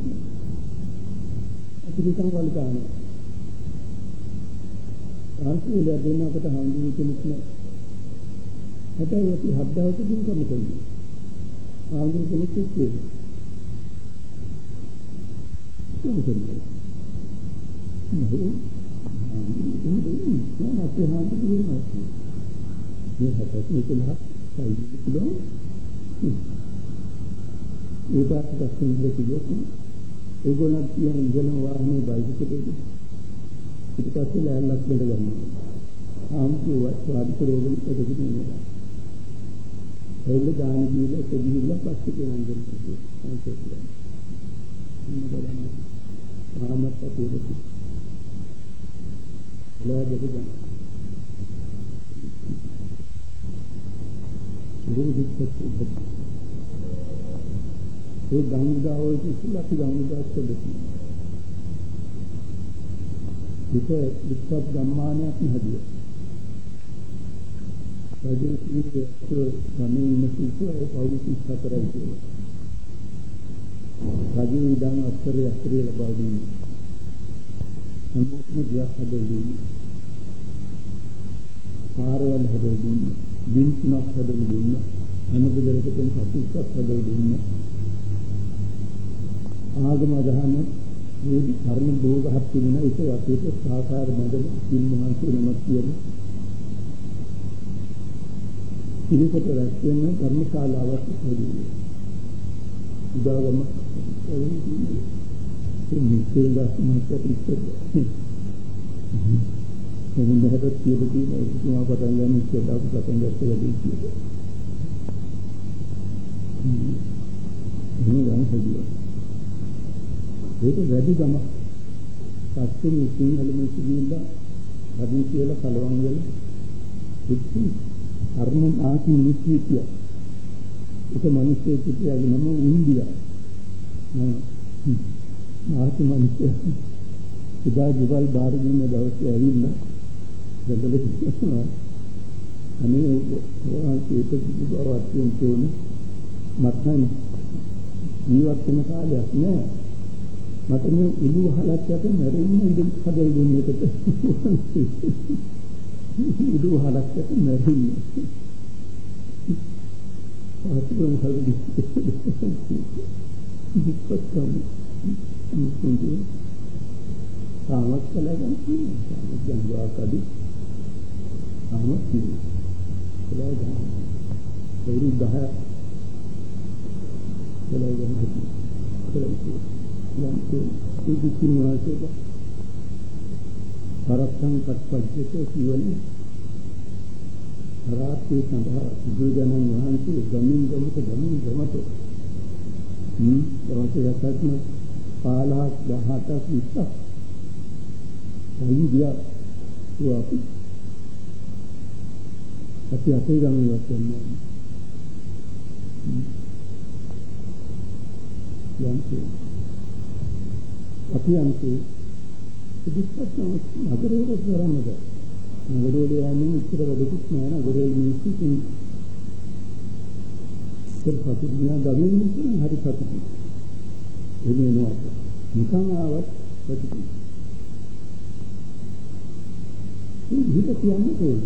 අපි නිකන් වල ගන්නවා. ආන්තිල දෙන්නකට හම්බුනේ කෙනෙක් නෑ. හැබැයි අපි හත් දවසකින් කරන්නේ. ආන්දර කෙනෙක් කිව්වේ. මොකද? නෝ. ආන්දර අපේ හාන්දර කියනවා. මේ හතක් මේකලා සයිඩ් පුළුවන්. ඒකට දැක්කම කිව්වොත් ඒගොල්ලන් කියන ඉඳලම වාහනේ බයිසිකලෙක ඊට පස්සේ ලෑල්ලක් දෙන්න ගන්නවා. ආම්පුව වාදික රෝගින් එදෙකින් ඉන්නවා. එල්ල දාන දීලා දෙවිලා පස්සේ කියනවා දෙන්නේ. ඒක කියන්නේ. ඉන්න බලන්න. ආමත් අපේට. එලා දෙක ගන්න. ගුරු දික්කත් උද්ද. ඒ ගංගාවෝ කිසිලා අපි ගංගාවත් දෙන්නේ. ඒක විස්පත් ගම්මානයක් නෙහදියා. රජු කිව්වේ සමේ ඉන්න සිසු ඒ පෞරුෂ 24යි කියලා. රජු ඉඳන් අස්තරේ අස්තරේ ලබා දුන්නේ. සම්පූර්ණ දියක් හදලා දුන්නේ. පාරවල් හදලා දුන්නේ. බින් තුනක් හදලා දුන්නේ. හැමදෙයකටම සතුටක් හදලා දුන්නේ. ආගම අදහන මේ කර්ම භෝගහක් තිබුණ එක වශයෙන් සාකාර බඳන සිල් මහන්සිය නමක් කියන පිළිකට රැස්වෙන ධර්මශාලාවක් හොදුනේ. උදාගම ඒ මිත්‍ර දාස් මහත්තයා ඉස්සර මොන හදත් කියලා තියෙන තුමා පටන් ගන්න ඉස්සෙල්ලා අපි පටන් ගත්ත වැඩේ කියලා. මේ ගන්න හදියා. ඒක වැඩි ගම. පස්සේ මේ සිංහල මිනිස්සු ගිහිල්ලා හදී කියලා කලවම් වෙලා ඉතින් අරුණ ආකි මිනිස්සු කිය. ඒක මිනිස්සු කියාගේ නම ඉන්දියා. මම ආකි මිනිස්සු ඉදා දුබල් බාර දුන්න දවසේ ඇවිල්ලා දෙදල කියනවා අනේ ඔයාලට ඒක බවත් තියෙන මත්නම් ජීවත් වෙන කාලයක් නෑ මට මේ ඉලු වහලක් යට මැරෙන්න ඉඳන් හදලා දුන්න එකට ඉලු වහලක් යට මැරෙන්න ආතුන් හදලා ඉස්සක්කම් ඉන්නේ සාමත් කළා ගන්න සාමත් ගන්නවා කඩි සාමත් කියලා ගන්න ඒ 10 කියලා ගන්න කියලා යම් කිසිම වාසයක පරත්තං පත්පජ්ජත කියවනේ රාත්‍රී සඳහා බුදුජනන් වහන්සේ ගමින් ගමත ගමින් ගමත හ්ම් දවසේ යසත්ම 15ක් 18ක් 20ක් අයිදියා අපි අපි අපේ ගමන ඉවත් වෙනවා යම් කිසි අපි අන්ති ඉදිරියට නගරයට කරන්නද නගරවල යන්නේ ඉතර වැඩකුත් නෑ නගරවල මිනිස්සු ඉතින් සත්‍ය දිනා ගමින් ඉන්න හරි සතුටුයි එන්නේ නෝ නිකන් ආවත් සතුටුයි හිත කියන්නේ කොහොමද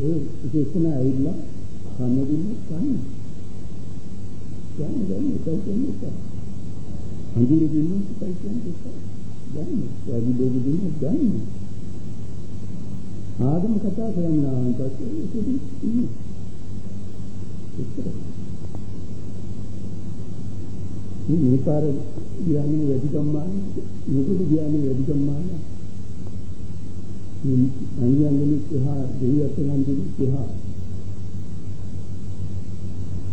ඒ ඉතින් ඇවිල්ලා කන්නේ කන්නේ කියන්නේ දැන් එකයි කියන්නේ අඳුර දෙන්නේ එකයි කියන්නේ එකයි. දැන් වැඩි ලෝක දෙන්නේ දැන්. ආගම කතා කරන්න ආවන් පස්සේ ඒක ඉන්නේ. මේ මේකාර ගියානේ වැඩි ගම්මාන මොකද ගියානේ වැඩි ගම්මාන මේ අනියංගනි සහ දෙවියන් ගන්දිනි සහ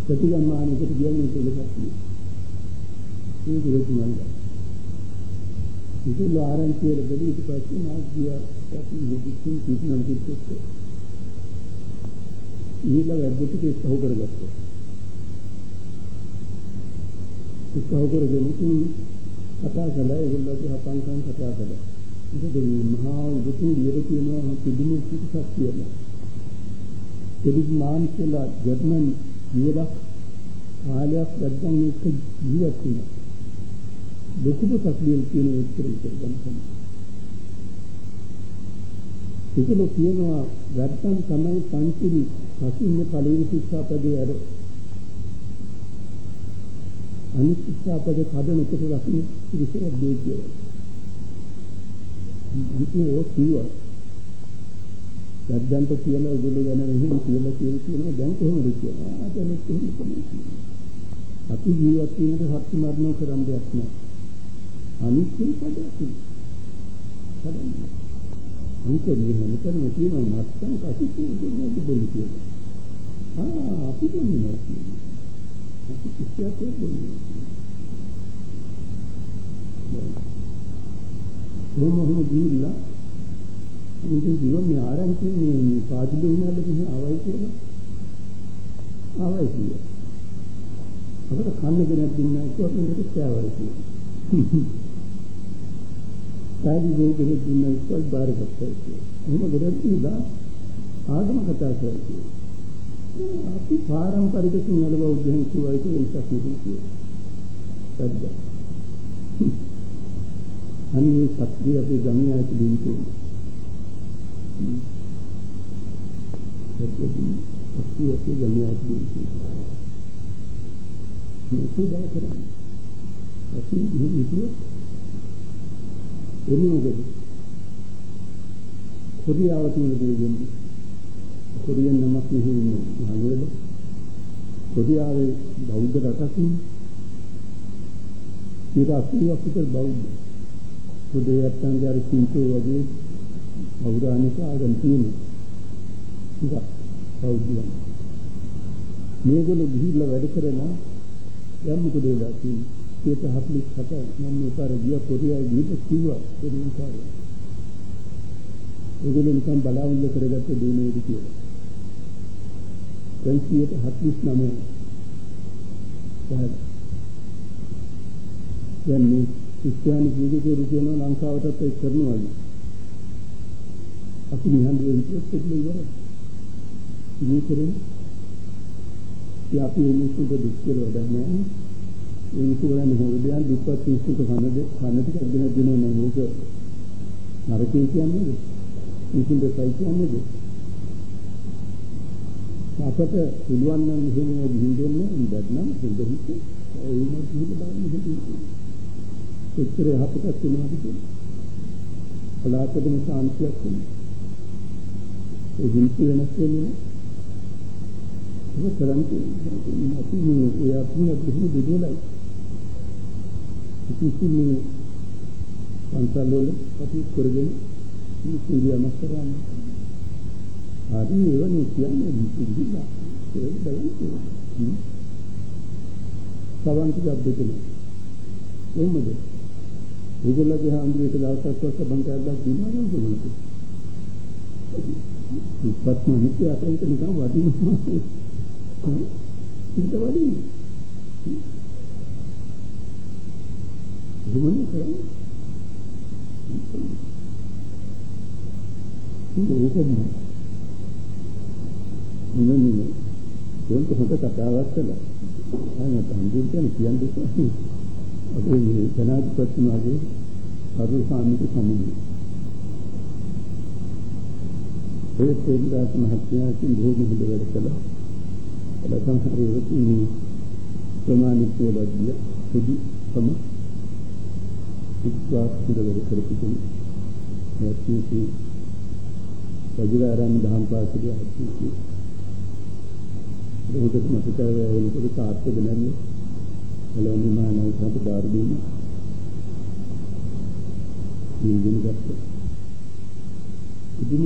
ප්‍රතිගම්මානකට කියන්නේ කියලා ඒ විරෝධ මල්ල. ඉතින් ආරංචිය ලැබෙලි ඊට පස්සේ මා ගියා අපි මුදිසින් කිසිනම් කිව්වොත් ඊළ වැඩිට ඒක සහු කරගත්තා. ඒක සහු කරගෙන ඉතින් කතා කළා ඒගොල්ලෝගේ හපංකම් කතා කළා. ඒක මේ මහා උතුම් විර කියනවා පිළිමු පිටසක් ලොකුම තස්ලියෙන් කියන උත්තර විතර ගන්න ඒකල කියනවා වැත්තන් තමයි පංචිලි පසින්න පළවෙනි ශික්ෂාපදයේ අර අනිත් ශික්ෂාපද කඩනකොට රකින්න ඉතිරිසක් දෙයි කියලා. ඉතින් ඕක කිව්වා. දැන් කියන ඔයගොල්ලෝ ගැන මෙහෙම කියලා කියලා කියනවා දැන් කොහොමද කියලා. ආ දැන් කොහොමද කියන්නේ. අපි ජීවත් වෙනකොට සත්‍ය මරණය කරන්න දෙයක් නැහැ. අනිත්‍ය පදයක් නෙවෙයි. අනිත්‍ය නෙවෙයි මෙතන තියෙන නැත්තම් කසිතිය දෙන්නේ දෙන්නේ කියලා. ආ අපි දෙන්නේ නැහැ. අපි කිසියක් දෙන්නේ නැහැ. මොහොම ගිහිල්ලා ඉතින් ජීවන්නේ ආරම්භයේ මේ පාදිලු වුණාද කියන අවයි කියලා. අවයි කියලා. අපිට කන්න දෙයක් දුන්නා කිව්වොත් මේක කෑවල කියලා. සාදි දෙයක් දුන්න ඉස්සල් බාරගත්තා කියලා. එහෙම ගොඩක් ඉඳලා ආගම කතා කරලා අපි පාරම්පරික සිංහල බෞද්ධයන් කියවයි ඒක වෙනසක් නෙවෙයි. සද්ද. අන්නේ සත්‍ය අපේ ගමේ ආයත දෙවිතෝ. සත්‍ය අපේ ගමේ ආයත දෙවිතෝ. මේක බල කරන්නේ. අපි ඉන්නේ එන්නේ කොරියාව තියෙන දෙවියන් කොරියන් නමක් මෙහි ඉන්නේ මහවල කොරියාවේ බෞද්ධ රටක් ඉතින් විතර බෞද්ධ සුදේයන් ජාර කින්තේ වගේ පෞරාණික ආගම් තියෙනවා. ඉතින් බෞද්ධයන්. මේගොල්ලෝ ගිහිල්ලා වැඩ කරලා යම් මොකද වෙලා තියෙන්නේ? ඒක හත්ලිස් හත මම මේ පාර ගියා කොරියාවේ ගිහින් කිව්වා කොරියන් කාරයා ඒගොල්ලෝ නිකන් බලාවිල්ල කරගත්ත දේ නේද කියලා. දැන් 179 දැන් මේ ක්‍රිස්තියානි ජීවිතේ කියන ලංකාවටත් ඒක කරනවා වගේ. අපි නිහඬ වෙන්න ඉස්සෙල්ලා ඉවරයි. මේ කරන්නේ ඒ අපි මිනිස්සුන්ට දුක් කියලා වැඩක් නැහැ. ඒ මිනිස්සු කරන්නේ හොරදයන් දුක්පත් මිනිස්සුන්ට කනද කන ටිකක් දෙන දෙනව නේ මේක නරකේ කියන්නේ. ඉතින් දෙපයි කියන්නේ අපට පුළුවන් නම් මෙහෙම ගිහින් දෙන්න ඉඳත් නම් හොඳට ඒ මොකද කියලා බලන්න හිතුවේ. එච්චර යහපතක් වෙනවද කියලා. පලාතකම සාන්තියක් වෙනවා. ඒ හින්ති වෙනස් වෙන්නේ ඒක කරන්නේ අපි මේ ඒ අපි අපිට දෙදෙලයි. ඉතින් මේ පන්සල් වල අපි කරගෙන සූර්යමස් කරන්නේ. ආදී ඒවනේ කියන්නේ විසිරිලා. ඒක බලන්න. සවන්ති ගබ්බෙකල. කොහොමද? ඒගොල්ලෝගේ හාමුදුරුවෝ දවසක් වස්ස බංකයක් දිනනවා නේද? ඉස්පත්ම හිතේ අපිට නිකන් වදිනවා. ඒක වදිනවා. දුන්නේ කරන්නේ. ඒකනේ. ඉන්නේ ඒක හොඳ කතාවක් කළා. අනේ තම්බුන් කියන කියන්නේ අපේ මේ ජනාධිපතිතුමාගේ අරු සාමික සමුදේ. ඒ තේන්දාස් මහත්මයාකින් බොහෝ මුද වැඩ කළා. එලකම් හරියට මේ ප්‍රමාණික වේලදිය සුදු සම විශ්වාස මුද වැඩ කරපිටින් මේ වජිරාරාම දහම් පාසලේ ආච්චි. ඒකට මතක වෙනකොට තාත්තද නැන්නේ. එළවලු මානව සතු බාර දෙන්න. නිදින ගත්තා. ඉතින්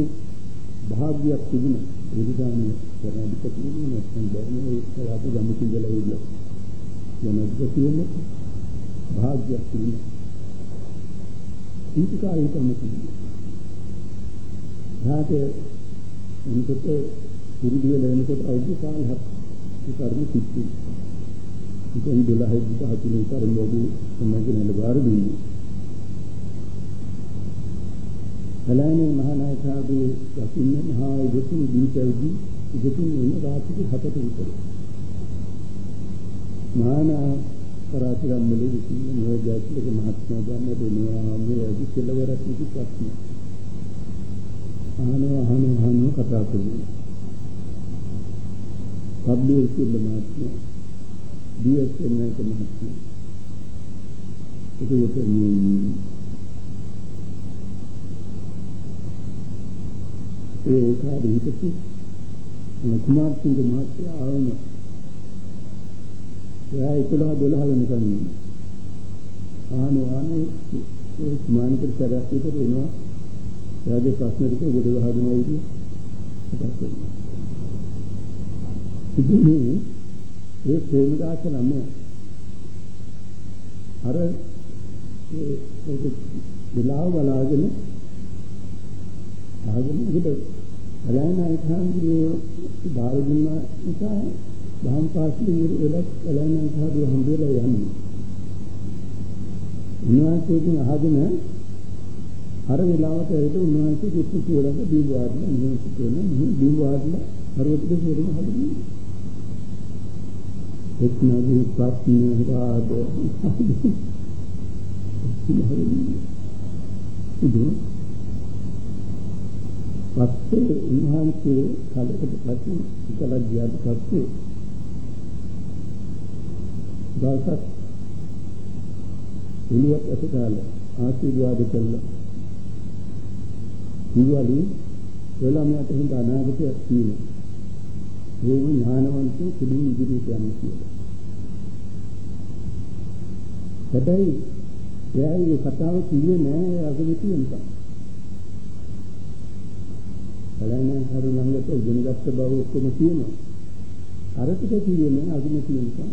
භාග්‍යයක් තිබුණා. ඒ නිසා මේ කරාදිපති නෙමෙයි නැත්නම් බැරි ඒ කලාප ගම්ම කිඳලා ඉන්න. යනකොට කියන්නේ භාග්‍යයක් තිබුණා. ඊට කාලේ තමයි එහාට එනකොට පුරුදු වෙලා එනකොට අවුරුදු කාලයක් ඒ කර්ම සිද්ධි. ඉතින් 12 13 කර්ම වගේ සම්මගෙන බාර දුන්නේ. කලෑනේ මහානායකාගේ දකින්න මහා ඉදිරින් දීපල්දි ඉදිරින් එන රාත්‍රී හතට විතර. මහානා කරාතිරම් වල ඉතින් නෝජාතික මහත්මයා ගන්න දෙනවා මේ අදි කෙලවරක් ඉති ප්‍රශ්න. අහනවා අහනවා අහනවා කතා කරනවා. පබ්ලික් ස්කූල් මාත්‍ය ඩීඑස් එන්නක මාත්‍ය ඒක උතරින් ඒ කාර්ය හිතේ කුමාර සිංහ මාත්‍ය ආවම එයා 11 12 වෙනකන් ආහනවා ආනේ ඒ කුමාරට සරයක් විතර එනවා. එයාගේ ප්‍රශ්න ටික උඩ ගහගෙන ඉන්නේ. ඉතින් මේ ඒ ප්‍රේමදාස නම අර ඒ ඒක විලාව බලාගෙන ආගෙන ඉතින් අලයන්යිඛාන්ගේ බාර දුන්නා නිසා දහම් පාසලේ වෙලක් අලයන්යිඛාන්ගේ හම්බෙලා යන්නේ. උන්වහන්සේගෙන් අහගෙන අර වෙලාවට ඇවිත් උන්වහන්සේ කිසි කියලාද බිම් වාඩිලා මෙහෙම කියන මෙහෙම බිම් වාඩිලා හරියට හේතුම හදන්නේ. එක් නදී ප්‍රශ්න රාද ඉතින් පස්සේ උන්වහන්සේ කලකට පස්සේ ඉතලා ගියාට පස්සේ දවසක් එළියට ඇතකාල ආශිර්වාද කළා. ඊවලි වෙලාමයට හිඳ අනාගතයක් තියෙනවා. ඒ ඥානවන්තෝ පිළිම ඉදිරියට යන්නේ කියලා. හැබැයි එයාගේ කතාව කිව්වේ නෑ අගවිති නිසා. බලන්න හරු ළඟට ඉගෙනගත්ත බව ඔක්කොම කියනවා. අරකට කිව්වේ නෑ අගවිති නිසා.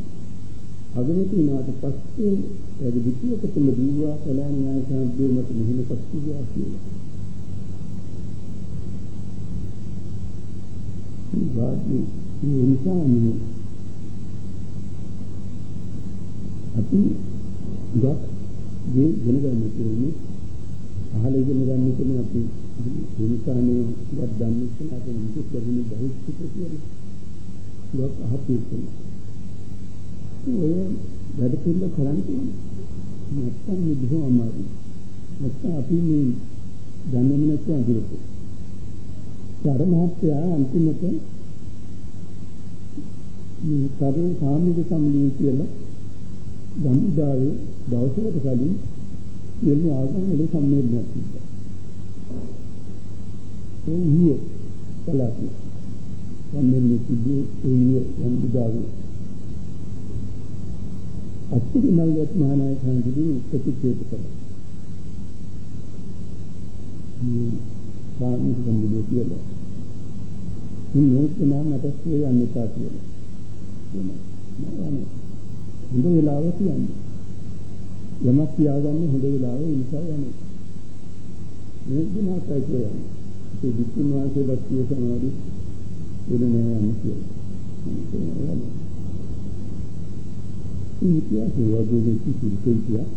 අගවිති වුණාට පස්සේ එයාගේ විද්‍යාවකටම දීවා කලයන් න්‍යාය සම්බන්ධව මත මෙහෙම පස්සියා කියලා. වාදී ඒ නිසා මේ අපි ගොඩක් ගේ ඉගෙන ගන්න තියෙන්නේ අහල ඉගෙන ගන්න කියන්නේ අපි ඒ නිසා මේ ගොඩක් දන්නේ නැහැ අපි විශේෂ ලැබුණේ බෞද්ධ කියලා. ගොඩක් අහපු තියෙනවා. ඔය වැඩ පිළිවෙල කරන්න තියෙනවා. නැත්තම් මේ බොහොම අමාරුයි. නැත්තම් අපි මේ දන්නේ නැත්නම් අදිරට. සාර මහත්තයා අන්තිමට මේ කරුණ සාමික සම්ලිය කියලා ගම්දාවේ දවසකට කලින් එන්නේ ආගම වල සම්මේලනයක් තිබ්බා. ඒ නිය කලාපි. සම්මේලනයේ තිබ්බේ ඒ නිය ගම්දාවේ. අත්තිරි මල්වත් මහානායක හඳුනි ප්‍රතික්ෂේප කළා. මේ සාමික සම්ලිය කියලා. ඉන්නේ නෝත් මට යන්නේ තා කියලා. යන්නේ. හොඳ වෙලාව කියන්නේ. යමක් තියාගන්න හොඳ වෙලාව ඒ නිසා යන්නේ. මේ දිනකයි කියන්නේ. ඒ විසුණු වාසයේ බස්තිය සමාධි වෙන නෑ යන්නේ කියලා. මේ ඉතිහාසයේ වගේ කිසි දෙයක්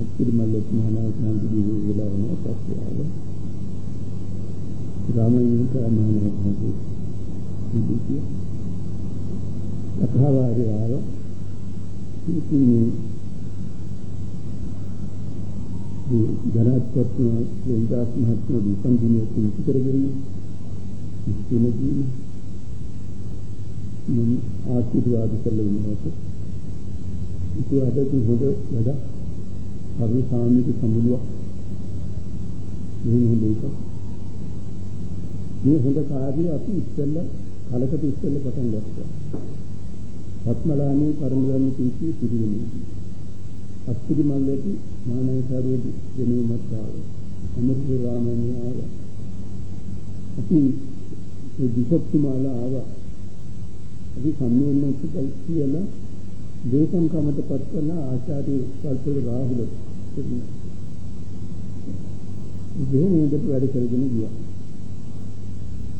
අත්තිරි මල්ලත් මහානායකයන් දිවි වෙලාව නෑ පස්සේ ආවා. රාමයන් කාමනායකයන් දිවි කතාවාරි ආව ඉතින් මේ ජනාධිපති වෙන්දාස් මහත්මයා විසඳුනේ කිසි කරගෙන ඉතිනදී මම ආශිර්වාද කළේ නේද ඉතින් අද හොඳ වැඩ හරි සාමික සම්මුලියක් මේ හොඳ එක මේ හොඳ කාර්යය අපි ඉස්සෙල්ලා කලකට ඉස්සෙල්ලා පටන් ගත්තා පත්මලානේ පරමධර්ම කීටි පිළිවෙන්නේ. අත්පුඩි මල්ලේදී මානවකාරයේ දෙනුමත් ආවා. අමෘත රාමණ්‍ය ආවා. අපි ඒ විසක්තුමාල ආවා. අපි සම්මේලන කල් කියලා දේශම් කමට පත් කළ ආචාර්ය කල්පල රාහුල ඉතින් වැඩ කරගෙන ගියා.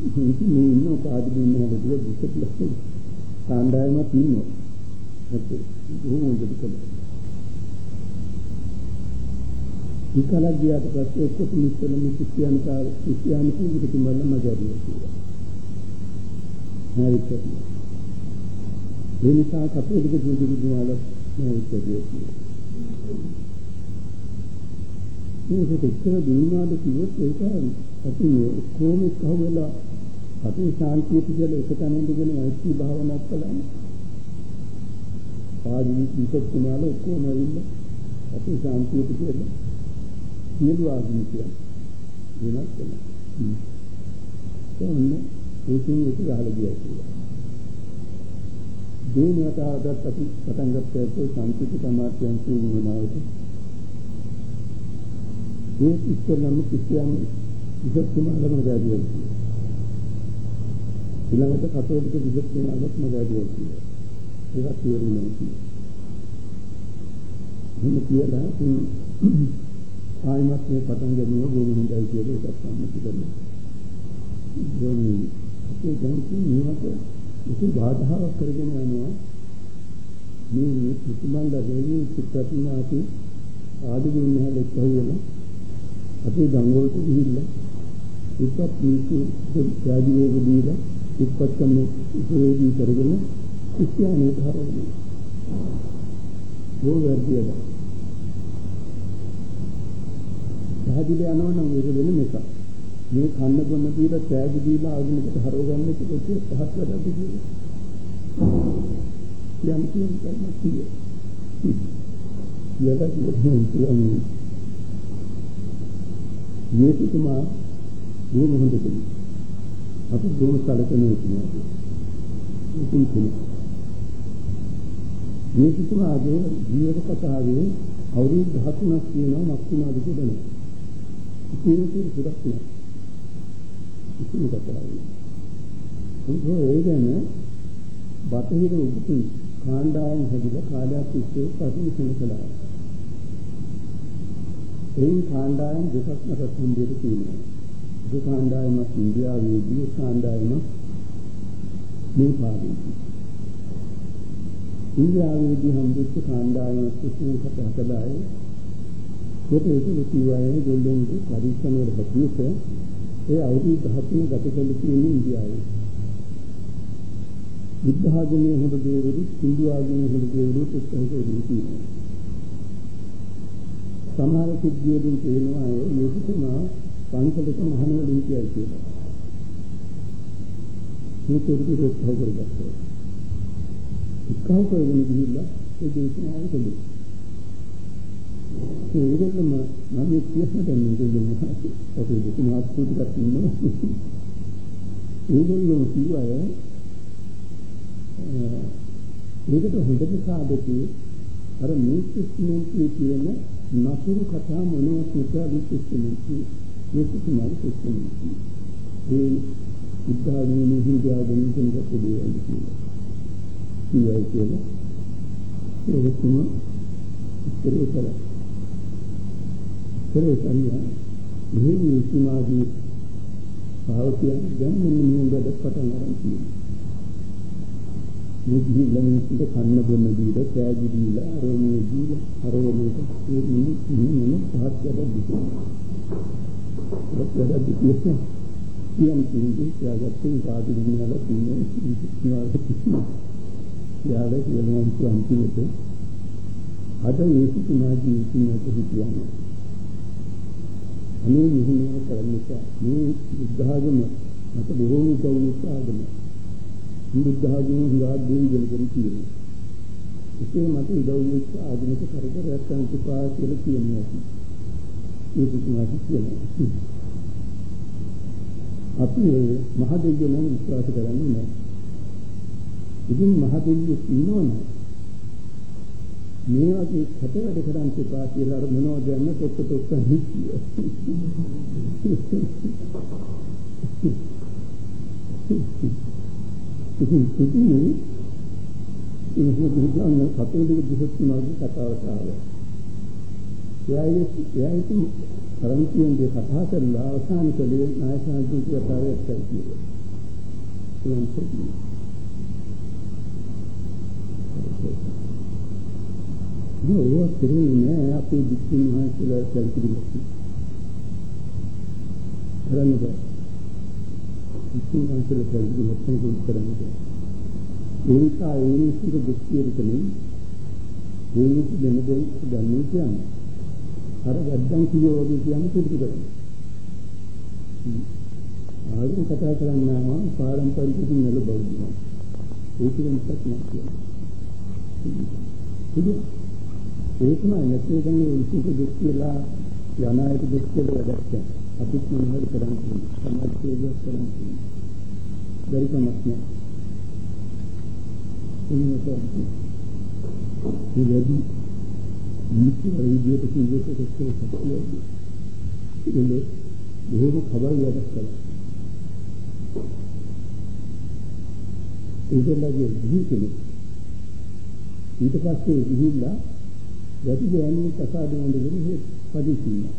ඉතින් මේ ඉන්න කාදින් ඉන්න හැදෙන්නේ විසක්තුලා කාණ්ඩායමක් ඉන්නවා. ඒත් බොහොම දෙකල. ඉකලා ගියාට පස්සේ ඔක්කොම ඉස්සෙල්ලා මේ ක්‍රිස්තියානි කාර ක්‍රිස්තියානි කීකට කිව්වම මගරිය කියලා. හරිද? ඒ නිසා කතෝලික ජීවිතවල නැවිත් කියනවා. මේක එක්කර දුන්නාද කිව්වොත් ඒක අපි කොහොම කවලා අපි ශාන්තියට කියලා එක තැන ඉඳගෙන මෛත්‍රී භාවනාවක් කළානේ. ආදී විසක් කුමාල ඔක්කොම ඇවිල්ලා අපි ශාන්තියට කියලා සියලු ආගම කියන්නේ වෙනස් වෙනවා. එන්න ඒකෙන් එක ගහලා ගියා කියලා. දේනතාවකට අපි පටන් ගත්තා ඒ සංකීර්ණ සමාජයන් කියනවාට ඒ ඉස්සෙල්ලාම කිසියම් විසක් කුමාලම ගාදියා ඊළඟට කතෝලික විදක් වෙනවත් මගදී කියනවා. ඒවත් තේරුම් ගන්න. එහෙම කියලා ආයිමත් මේ පටන් ගැනීම බොහොම හොඳයි කියලා එකක් සම්මත කරනවා. ඒ අපේ දැන් මේකට ඉති බාධාවක් කරගෙන යනවා. මේ ප්‍රතිමන්ද දෙවි චිත්තපිනාති ආදිගුණ මහලෙක් කියවලා අපේ ගංගෝට ගිහිල්ලා ඉස්සත් මේක ත්‍යාගී වේග දීලා ඉක්පත්කම උපයෝගී කරගෙන ක්‍රිස්තියානියට හරවනවා. බොහෝ වැඩියද. පැහැදිලි යනවා නම් ඒක වෙන එකක්. මේ කන්න බොන්න දීලා සෑගි දීලා ආගමකට හරවගන්න එක කොච්චර පහත් වැඩක්ද කියලා. යම් කියන කර්ම කියේ. යදා කියන්නේ යේසුතුමා බොහොම හොඳ කෙනෙක්. අපි බොහොම සැලකෙන කෙනෙක්. ඉතින් කෙනෙක්. යේසුතුමාගේ ජීවිත කතාවේ අවුරුදු 13ක් තියෙනවා මක්තුමාද කියලා. ඉතින් ඒක සුරක් නෑ. ඉතින් කතාවයි. ඒ කියන්නේ බටහිර උපතින් කාණ්ඩායම් හැදිලා කාලයක් තිස්සේ පරිශන කළා. ඒ කාණ්ඩායම් දෙකක් අතර තුන්දෙට තියෙනවා. ඒ කාණ්ඩායම ඉන්දියාවේදී කාණ්ඩායම නේපාලයේදී. ඉන්දියාවේදී හම්බෙච්ච කාණ්ඩායම කිසිම කතා කළායි. ඒක ඒක කිව්වායේ ගොල්ලන්ගේ පරිස්සම වල හැටියට ඒ අවුරුදු 13 ගත කළ තියෙන ඉන්දියාවේ. බුද්ධ ආගමේ හොඳ දේවලු, හින්දු ආගමේ හොඳ දේවලු පුස්තකවල තියෙනවා. සමහර සිද්ධියකින් තේනවා ඒ යේසුතුමා පන්සලක මහණ වෙලින් කියයි කියලා. මේ තොරතුරු රොස්හව කරගත්තා. ඉක්කව කරගෙන ගිහිල්ලා ඒ දේශනාව කළේ. ඒකෙන්ම මම කියන්න දෙන්නේ දෙන්නේ අපේ දෙතුමාත් පුදුකට ඉන්නවා. ඒගොල්ලෝ කිව්වා ඒකට හොඳට සාධකේ අර මේ ක්‍රිස්තියානි කියන නපුරු කතා මොනවත් නැතුව ක්‍රිස්තියානි මේ ක්‍රිස්තියානි ක්‍රිස්තියානි ඒ උද්ධාගමේ හින්දාගෙන කෙනෙක් දෙවියන් කියලා. කියයි කියලා. ඒකම ඉතිරි කළා. ඉතිරි කන්නේ මේ නිසුමාගේ පාවතියන් දැන් මෙන්න මේ වැඩ පටන් ගන්න තියෙනවා. මේ ගිහිල්ලා මිනිස්සුන්ට කන්න බොන්න දීලා කෑගි දීලා අරෝමේ දීලා අරෝමේට ඒ මිනිස්සු පහත් වැඩ දුන්නා. ඒත් වැඩ දුන්නේ කියන් කිව්වේ යාගත්තේ කාටි දිනවල තින්නේ ඉන්නවා. යාලේ කියනවා අන්තිමට අද මේක තුමා ජීවිතයට හිටියන්නේ. අනේ මෙහෙම කරන්නේ මේ බුද්ධ ආගම මට බොහෝම උදව් ආගම. බුද්ධ ආගමේ විරාග දෙවියන් කරි කියනවා. ඒකේ මට උදව් වෙච්ච ආගමික කරදරයක් ගන්න තිබා කියලා කියනවා. ඒක තමයි කියන්නේ. අපි මහ දෙවියන් විශ්වාස කරන්නේ නැහැ. ඉතින් මහ දෙවියෝ ඉන්නවනේ. මේ වගේ කට වැඩ කරන් තිබා කියලා අර මොනවද යන්න තොත්ත තොත්ත හිතිය. Thank you. ඉතින් සිටිනේ ඉතින් බුදුන් කතෝලික බිසත්තුමාගේ කතාවට ආවා. එයාගේ එයා ඉතින් පරමතියන්ගේ කතා කරලා අවසාන කලේ නායකයන්ගේ කතාවක් කියලා. ඒකෙන් පොඩි. නෝ ඒක කියන්නේ අපේ දික්කින් මහත්ලා සැලකිලිමත්. කරන්නේ බෑ. ඉතින් අන්තර දෙවි ලක්ෂණ දුක් කරන්නේ. ඒ නිසා ඒ නිසික දුක්ඛියකනේ ඒ නිසි දෙන දෙයක් ගන්න කියන්නේ. අර වැද්දන් කියෝ වගේ කියන්නේ පිළිතු කරන්නේ. ආයෙත් කතා කරන්නාම පාරම්පරික සිංහල බෞද්ධ. ඒක වෙනසක් නැහැ. ඒක ඒකමයි නැත්නම් මේ ඉතික දුක් කියලා යන අයට දුක් කියලා වැඩක් නැහැ. අපිත් මොනවද කරන්නේ? සමාජ සේවයක් කරන්නේ. බැරි කමක් නැහැ. එන්නත් ඉලදී මිනිස්සු විදියට කිව්වට ඒක සත්‍යයි. ඒකේ බොහෝම කබල් වැඩක් කරනවා. ඒකලගේ ජීවිතේ ඊට පස්සේ ගිහිල්ලා වැඩි ගෑණියෙක් අසාධු වුණේ පදිසිනා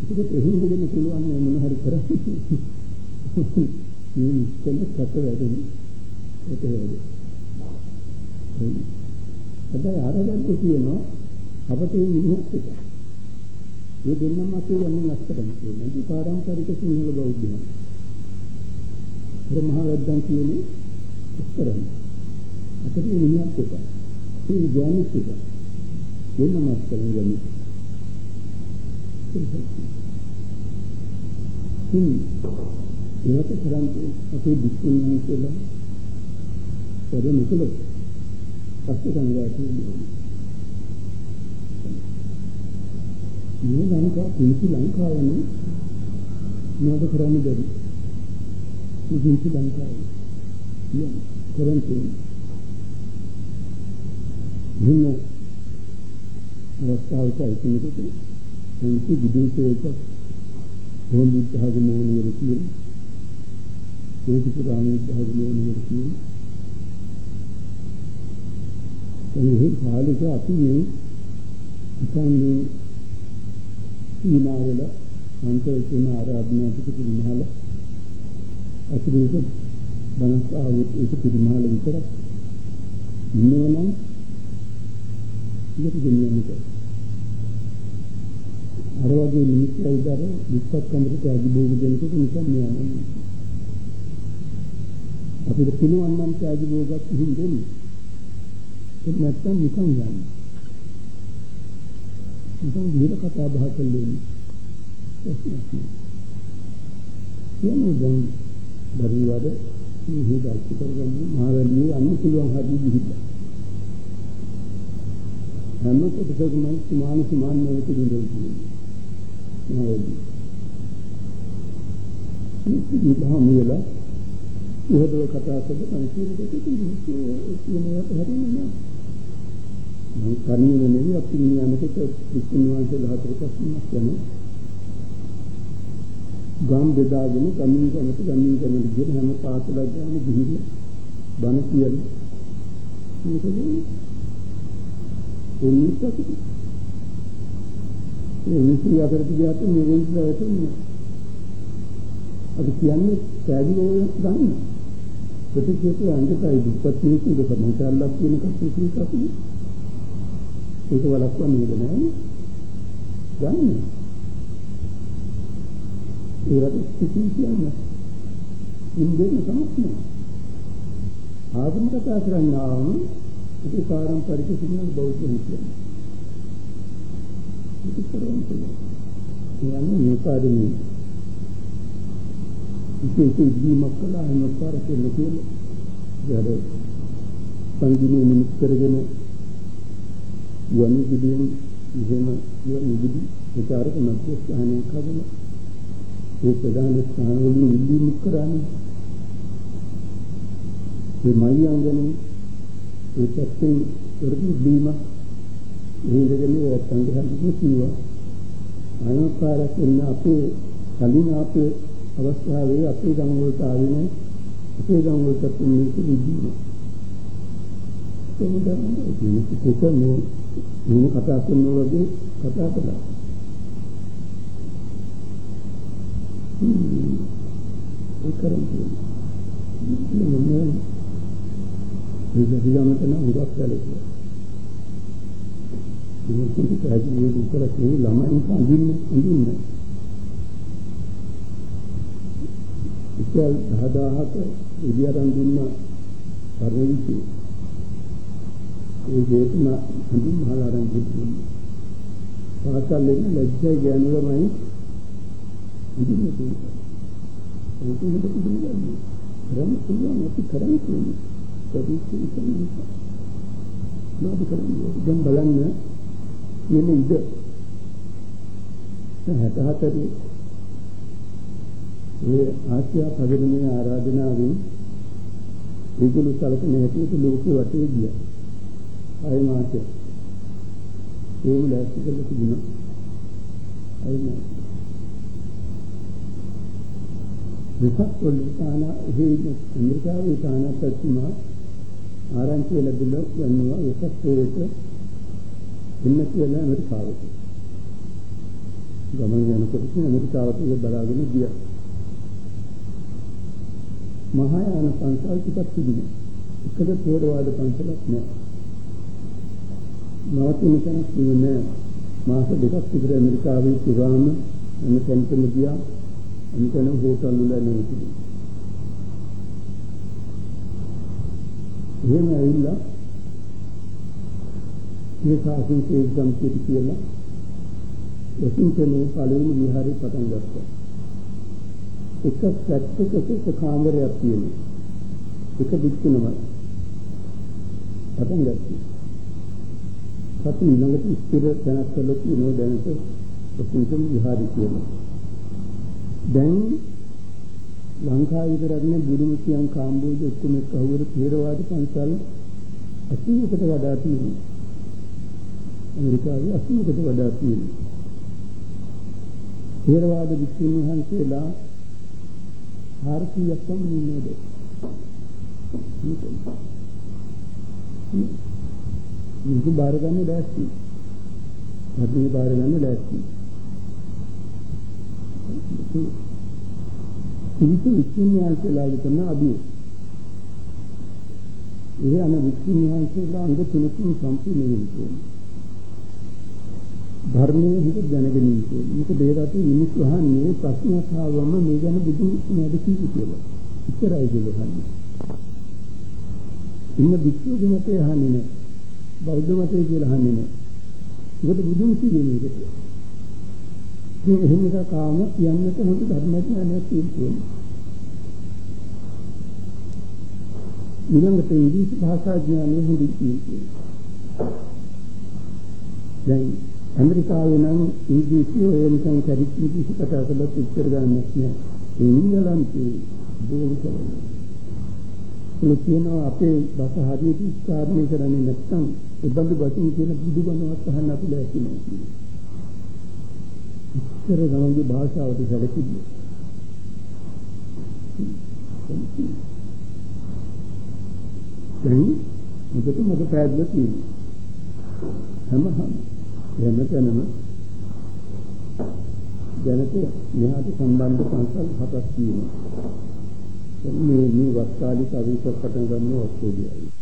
ඒකත් එහෙම දෙන්න පුළුවන් මොන හරි කරන්නේ. මේ ඉස්සෙල්ල කට වැඩෙන්නේ. ඒක වැඩි. හැබැයි ආරගන්න කියනවා අපට මේ විදිහට එක. මේ දෙන්නම අපේ යන්නේ නැස්තරම කියනවා. මේ පාරම්පරික සිංහල බෞද්ධයන්. මහවැද්දන් කියන්නේ ඉස්තරන්නේ. අපිට නිමියක් එක. ඒ ඥානෙත් එක. වෙනමත් කරන ගමන්. ඉතින් ඒකට කරන්නේ අපේ දුක්ඛයන් කියලා වැඩ නොකළොත් පස්සේ සංගායතය වෙනවා. මේ ලංකාව පිළිසි ලංකාවනේ මොනවද කරන්නේ බැරි. මේ පිළිසි ලංකාව. කියන්නේ කරන්නේ. මෙන්න අවස්ථාවක ඉතිමිට මේක විදේශයක හොන් බුද්ධ මොනියර කියන ඒක පුරාණ බුද්ධ මොනියර කියන. එහි කාලෙක අපි මේ ඉතින් සීමාවල අන්තර තුන ආරාධනා පිටිමහල අතිරේක බණක් ආවොත් ඒක පිටිමහල විතරක් ඉන්නවනම් ඉතින් ගෙනියන්නේ අර වගේ නිමිති උදාර විස්සක් කමරට අදිභෝග දෙනකොට නිකන් මෙයන්නේ අපිට පිළිවන් නම් අදිභෝගයක් හිමින් දෙන්නේ. ඒක නැත්තම් නිකන් යන්නේ. නිකන් විහිද කතා බහ කළේ කියන්නේ දැන් බරිවද මේ හේදල් කරගන්න මහවැලියේ අන්න පුළුවන් හරි ගිහිල්ලා හැම කොටසකම සමාන සමාන නෙවෙයි දෙන්නේ. මහවැලිය මේ දහම වල ඉහදව කතා කරලා අන්තිමට කියන්නේ හරියන්නේ නැහැ මේ කර්මය නෙවෙයි අපි මේ යනකොට විසුණු වහන්සේලා හතර ප්‍රශ්නයක් යන ගම් බෙදාගෙන ගමින් ගමට ගමින් ගමට ගිහින් හැම පාසලක් ගාන ගිහින් බණ කියන්නේ මොකද ඒ නිසා ඒ විශ්ව යතරට ගියාට මේ වෙනසට ඉන්නේ අපි කියන්නේ සෑදී ගන්න. ප්‍රතික්ෂේප අංගකයි දුප්පත් මිනිස්සු දෙක මොකක්ද කියන කප්පේ අපි ඒක වළක්වන්න නේද නෑ. ගන්න. ඒකට කිසි කියන්නේ. ඉන්දෙන්න තමයි ආගම කතා කරන්නාම ඒක පාරම්පරික සිංහල බෞද්ධ විද්‍යාව ඒක කරන්නේ කියන්නේ මේ පාඩමේ විශේෂ ඉදීමක් කළා පාරක කියලා. යාර සංගීතය නිමිත් කරගෙන යොනි විදියෙන් එහෙම යොනි විදි විචාරක මධ්‍යස්ථානයක් හදලා ඒ ප්‍රධාන ස්ථාන වලින් ඉල්ලීම් කරන්නේ. ඒ මයිංගනේ ඒ පැත්තෙන් වර්ධි බීම ඉහිරගෙන සංඝයාට කිව්වා අනපාරක් ඉන්න අපේ කලින් අපේ අවස්ථාවේ අපේ ගම් වලට ආවේ නැහැ අපේ ගම් වලට මේක විදිහම ඒක තමයි ඒක මේ මේ කතා කරනවා වගේ කතා කළා. ඒ කරන්නේ. මේ විද්‍යාවන්ට නම් උගක් කළේ. මේ කිසි කාර්යයක් විතර කියන ළමයින් අඳින්න අඳින්න. ඉතින් 10000ක විද්‍යාවන් දුන්න පරිවිචි ඒ හේතුම හඳුන් මහලා අරන් දුන්නේ. පාසල් එන්න ලැජ්ජයි ගෑනුවමයි ඉදිරියට තියෙන්නේ. ඒක හිතට දුන්නේ. කරන්න පුළුවන් අපි කරන්න ඕනේ. ප්‍රතික්ෂේප කරන්න. නෝඩ කරන්නේ. දැන් බලන්න කියන ඉද 64 ඒ ආසියා පරිගණනයේ ආරාධනාවෙන් ඒගොල්ලෝ සැලකෙන හැටියට ලෝකෙ වටේ ගියා. අය මාසෙ ඒම ලෑස්ති කරලා තිබුණා අය මාසෙ විසක් වල තාන හේ ඇමරිකාවේ තාන ප්‍රතිමා ආරංචි ලැබුණා යනවා. විසක් වලට ඉන්න කියලා ඇමරිකාවට ගමන යනකොට ඇමරිකාවට බලාගෙන ගියා. මහායාන පන්සල් ටිකක් තිබුණා. එකද තේරවාද පන්සලක් නෑ. නවතින තැනක් නෙමෙයි මාස දෙකක් විතර ඇමරිකාවේ පුරාම එන තැනටම ගියා. එතන හෝටල් වල නැති එහෙම ඇවිල්ලා මේ සාසන තේජම් කියලා වසින්තනේ පළවෙනි විහාරේ පටන් ගත්තා. එක පැත්තක එක කාමරයක් තියෙනවා. එක පිටුනම පටන් ගත්තා. සතු ඊළඟට ස්ථිර තැනක් කරලා තියෙනවා දැනට වසින්තන විහාරේ කියලා. දැන් ලංකාව විතරක් නෙවෙයි බුදුම කියන් කාම්බෝජ ඔක්කොම එක්ක අහුවර තේරවාද පන්සල් 80කට වඩා තියෙනවා. ඇමරිකාවේ 80කට වඩා තියෙනවා. තේරවාද වික්ෂුන් වහන්සේලා 400ක් වගේ ඉන්නේද? මේක බාර ගන්න දැස්ති. ධර්මයේ බාර ගන්න දැස්ති. පිරිසු වික්ෂුන් වහන්සේලාගේ කරන අභිය. ඒ අන වික්ෂුන් වහන්සේලා අංග තුනකින් සම්පූර්ණ වෙනවා. ධර්මයේ හිත දැනගෙන ඉන්නේ. මේක දෙයකට මිනිස්සු අහන්නේ ප්‍රශ්නයක් ආවම මේ ගැන බුදු නේද කියලා. ඉතරයි කියලා හන්නේ. ඉන්න වික්ෂුගේ මතය අහන්නේ නැහැ. බෞද්ධ මතය කියලා අහන්නේ නැහැ. මොකද බුදුන් කියන්නේ මේකට. ඉතින් එහෙම එක කාම යන්නට හොඳ ධර්මඥානයක් තියෙනවා. ඊළඟට ඉංග්‍රීසි භාෂා ඥානය හොඳින් තියෙනවා. දැන් ඇමරිකාවේ නම් ඉංග්‍රීසි ඔය නිකන් කැරික් ඉංග්‍රීසි කතා කරලා පිටර ගන්නක් නෑ. ඉංගලන්තේ බෝසල. ඒ කියනවා අපේ බස හරියට උච්චාරණය කරන්නේ නැත්නම් ඒ බඳු බසින් කියන බුදුබණවත් අහන්න අපි ලෑස්ති නෑ. ඉස්සර ගමන්ගේ භාෂාවට සැලකිල්ල. දැන් මොකද මට පැහැදිලි තියෙනවා. හැම හැම හැමතැනම දැනට මෙහාට සම්බන්ධ සංසල් හතක් තියෙනවා. මේ මේ වස්තාලික අවිසක් පටන් ගන්න ඔස්ට්‍රේලියාවේ.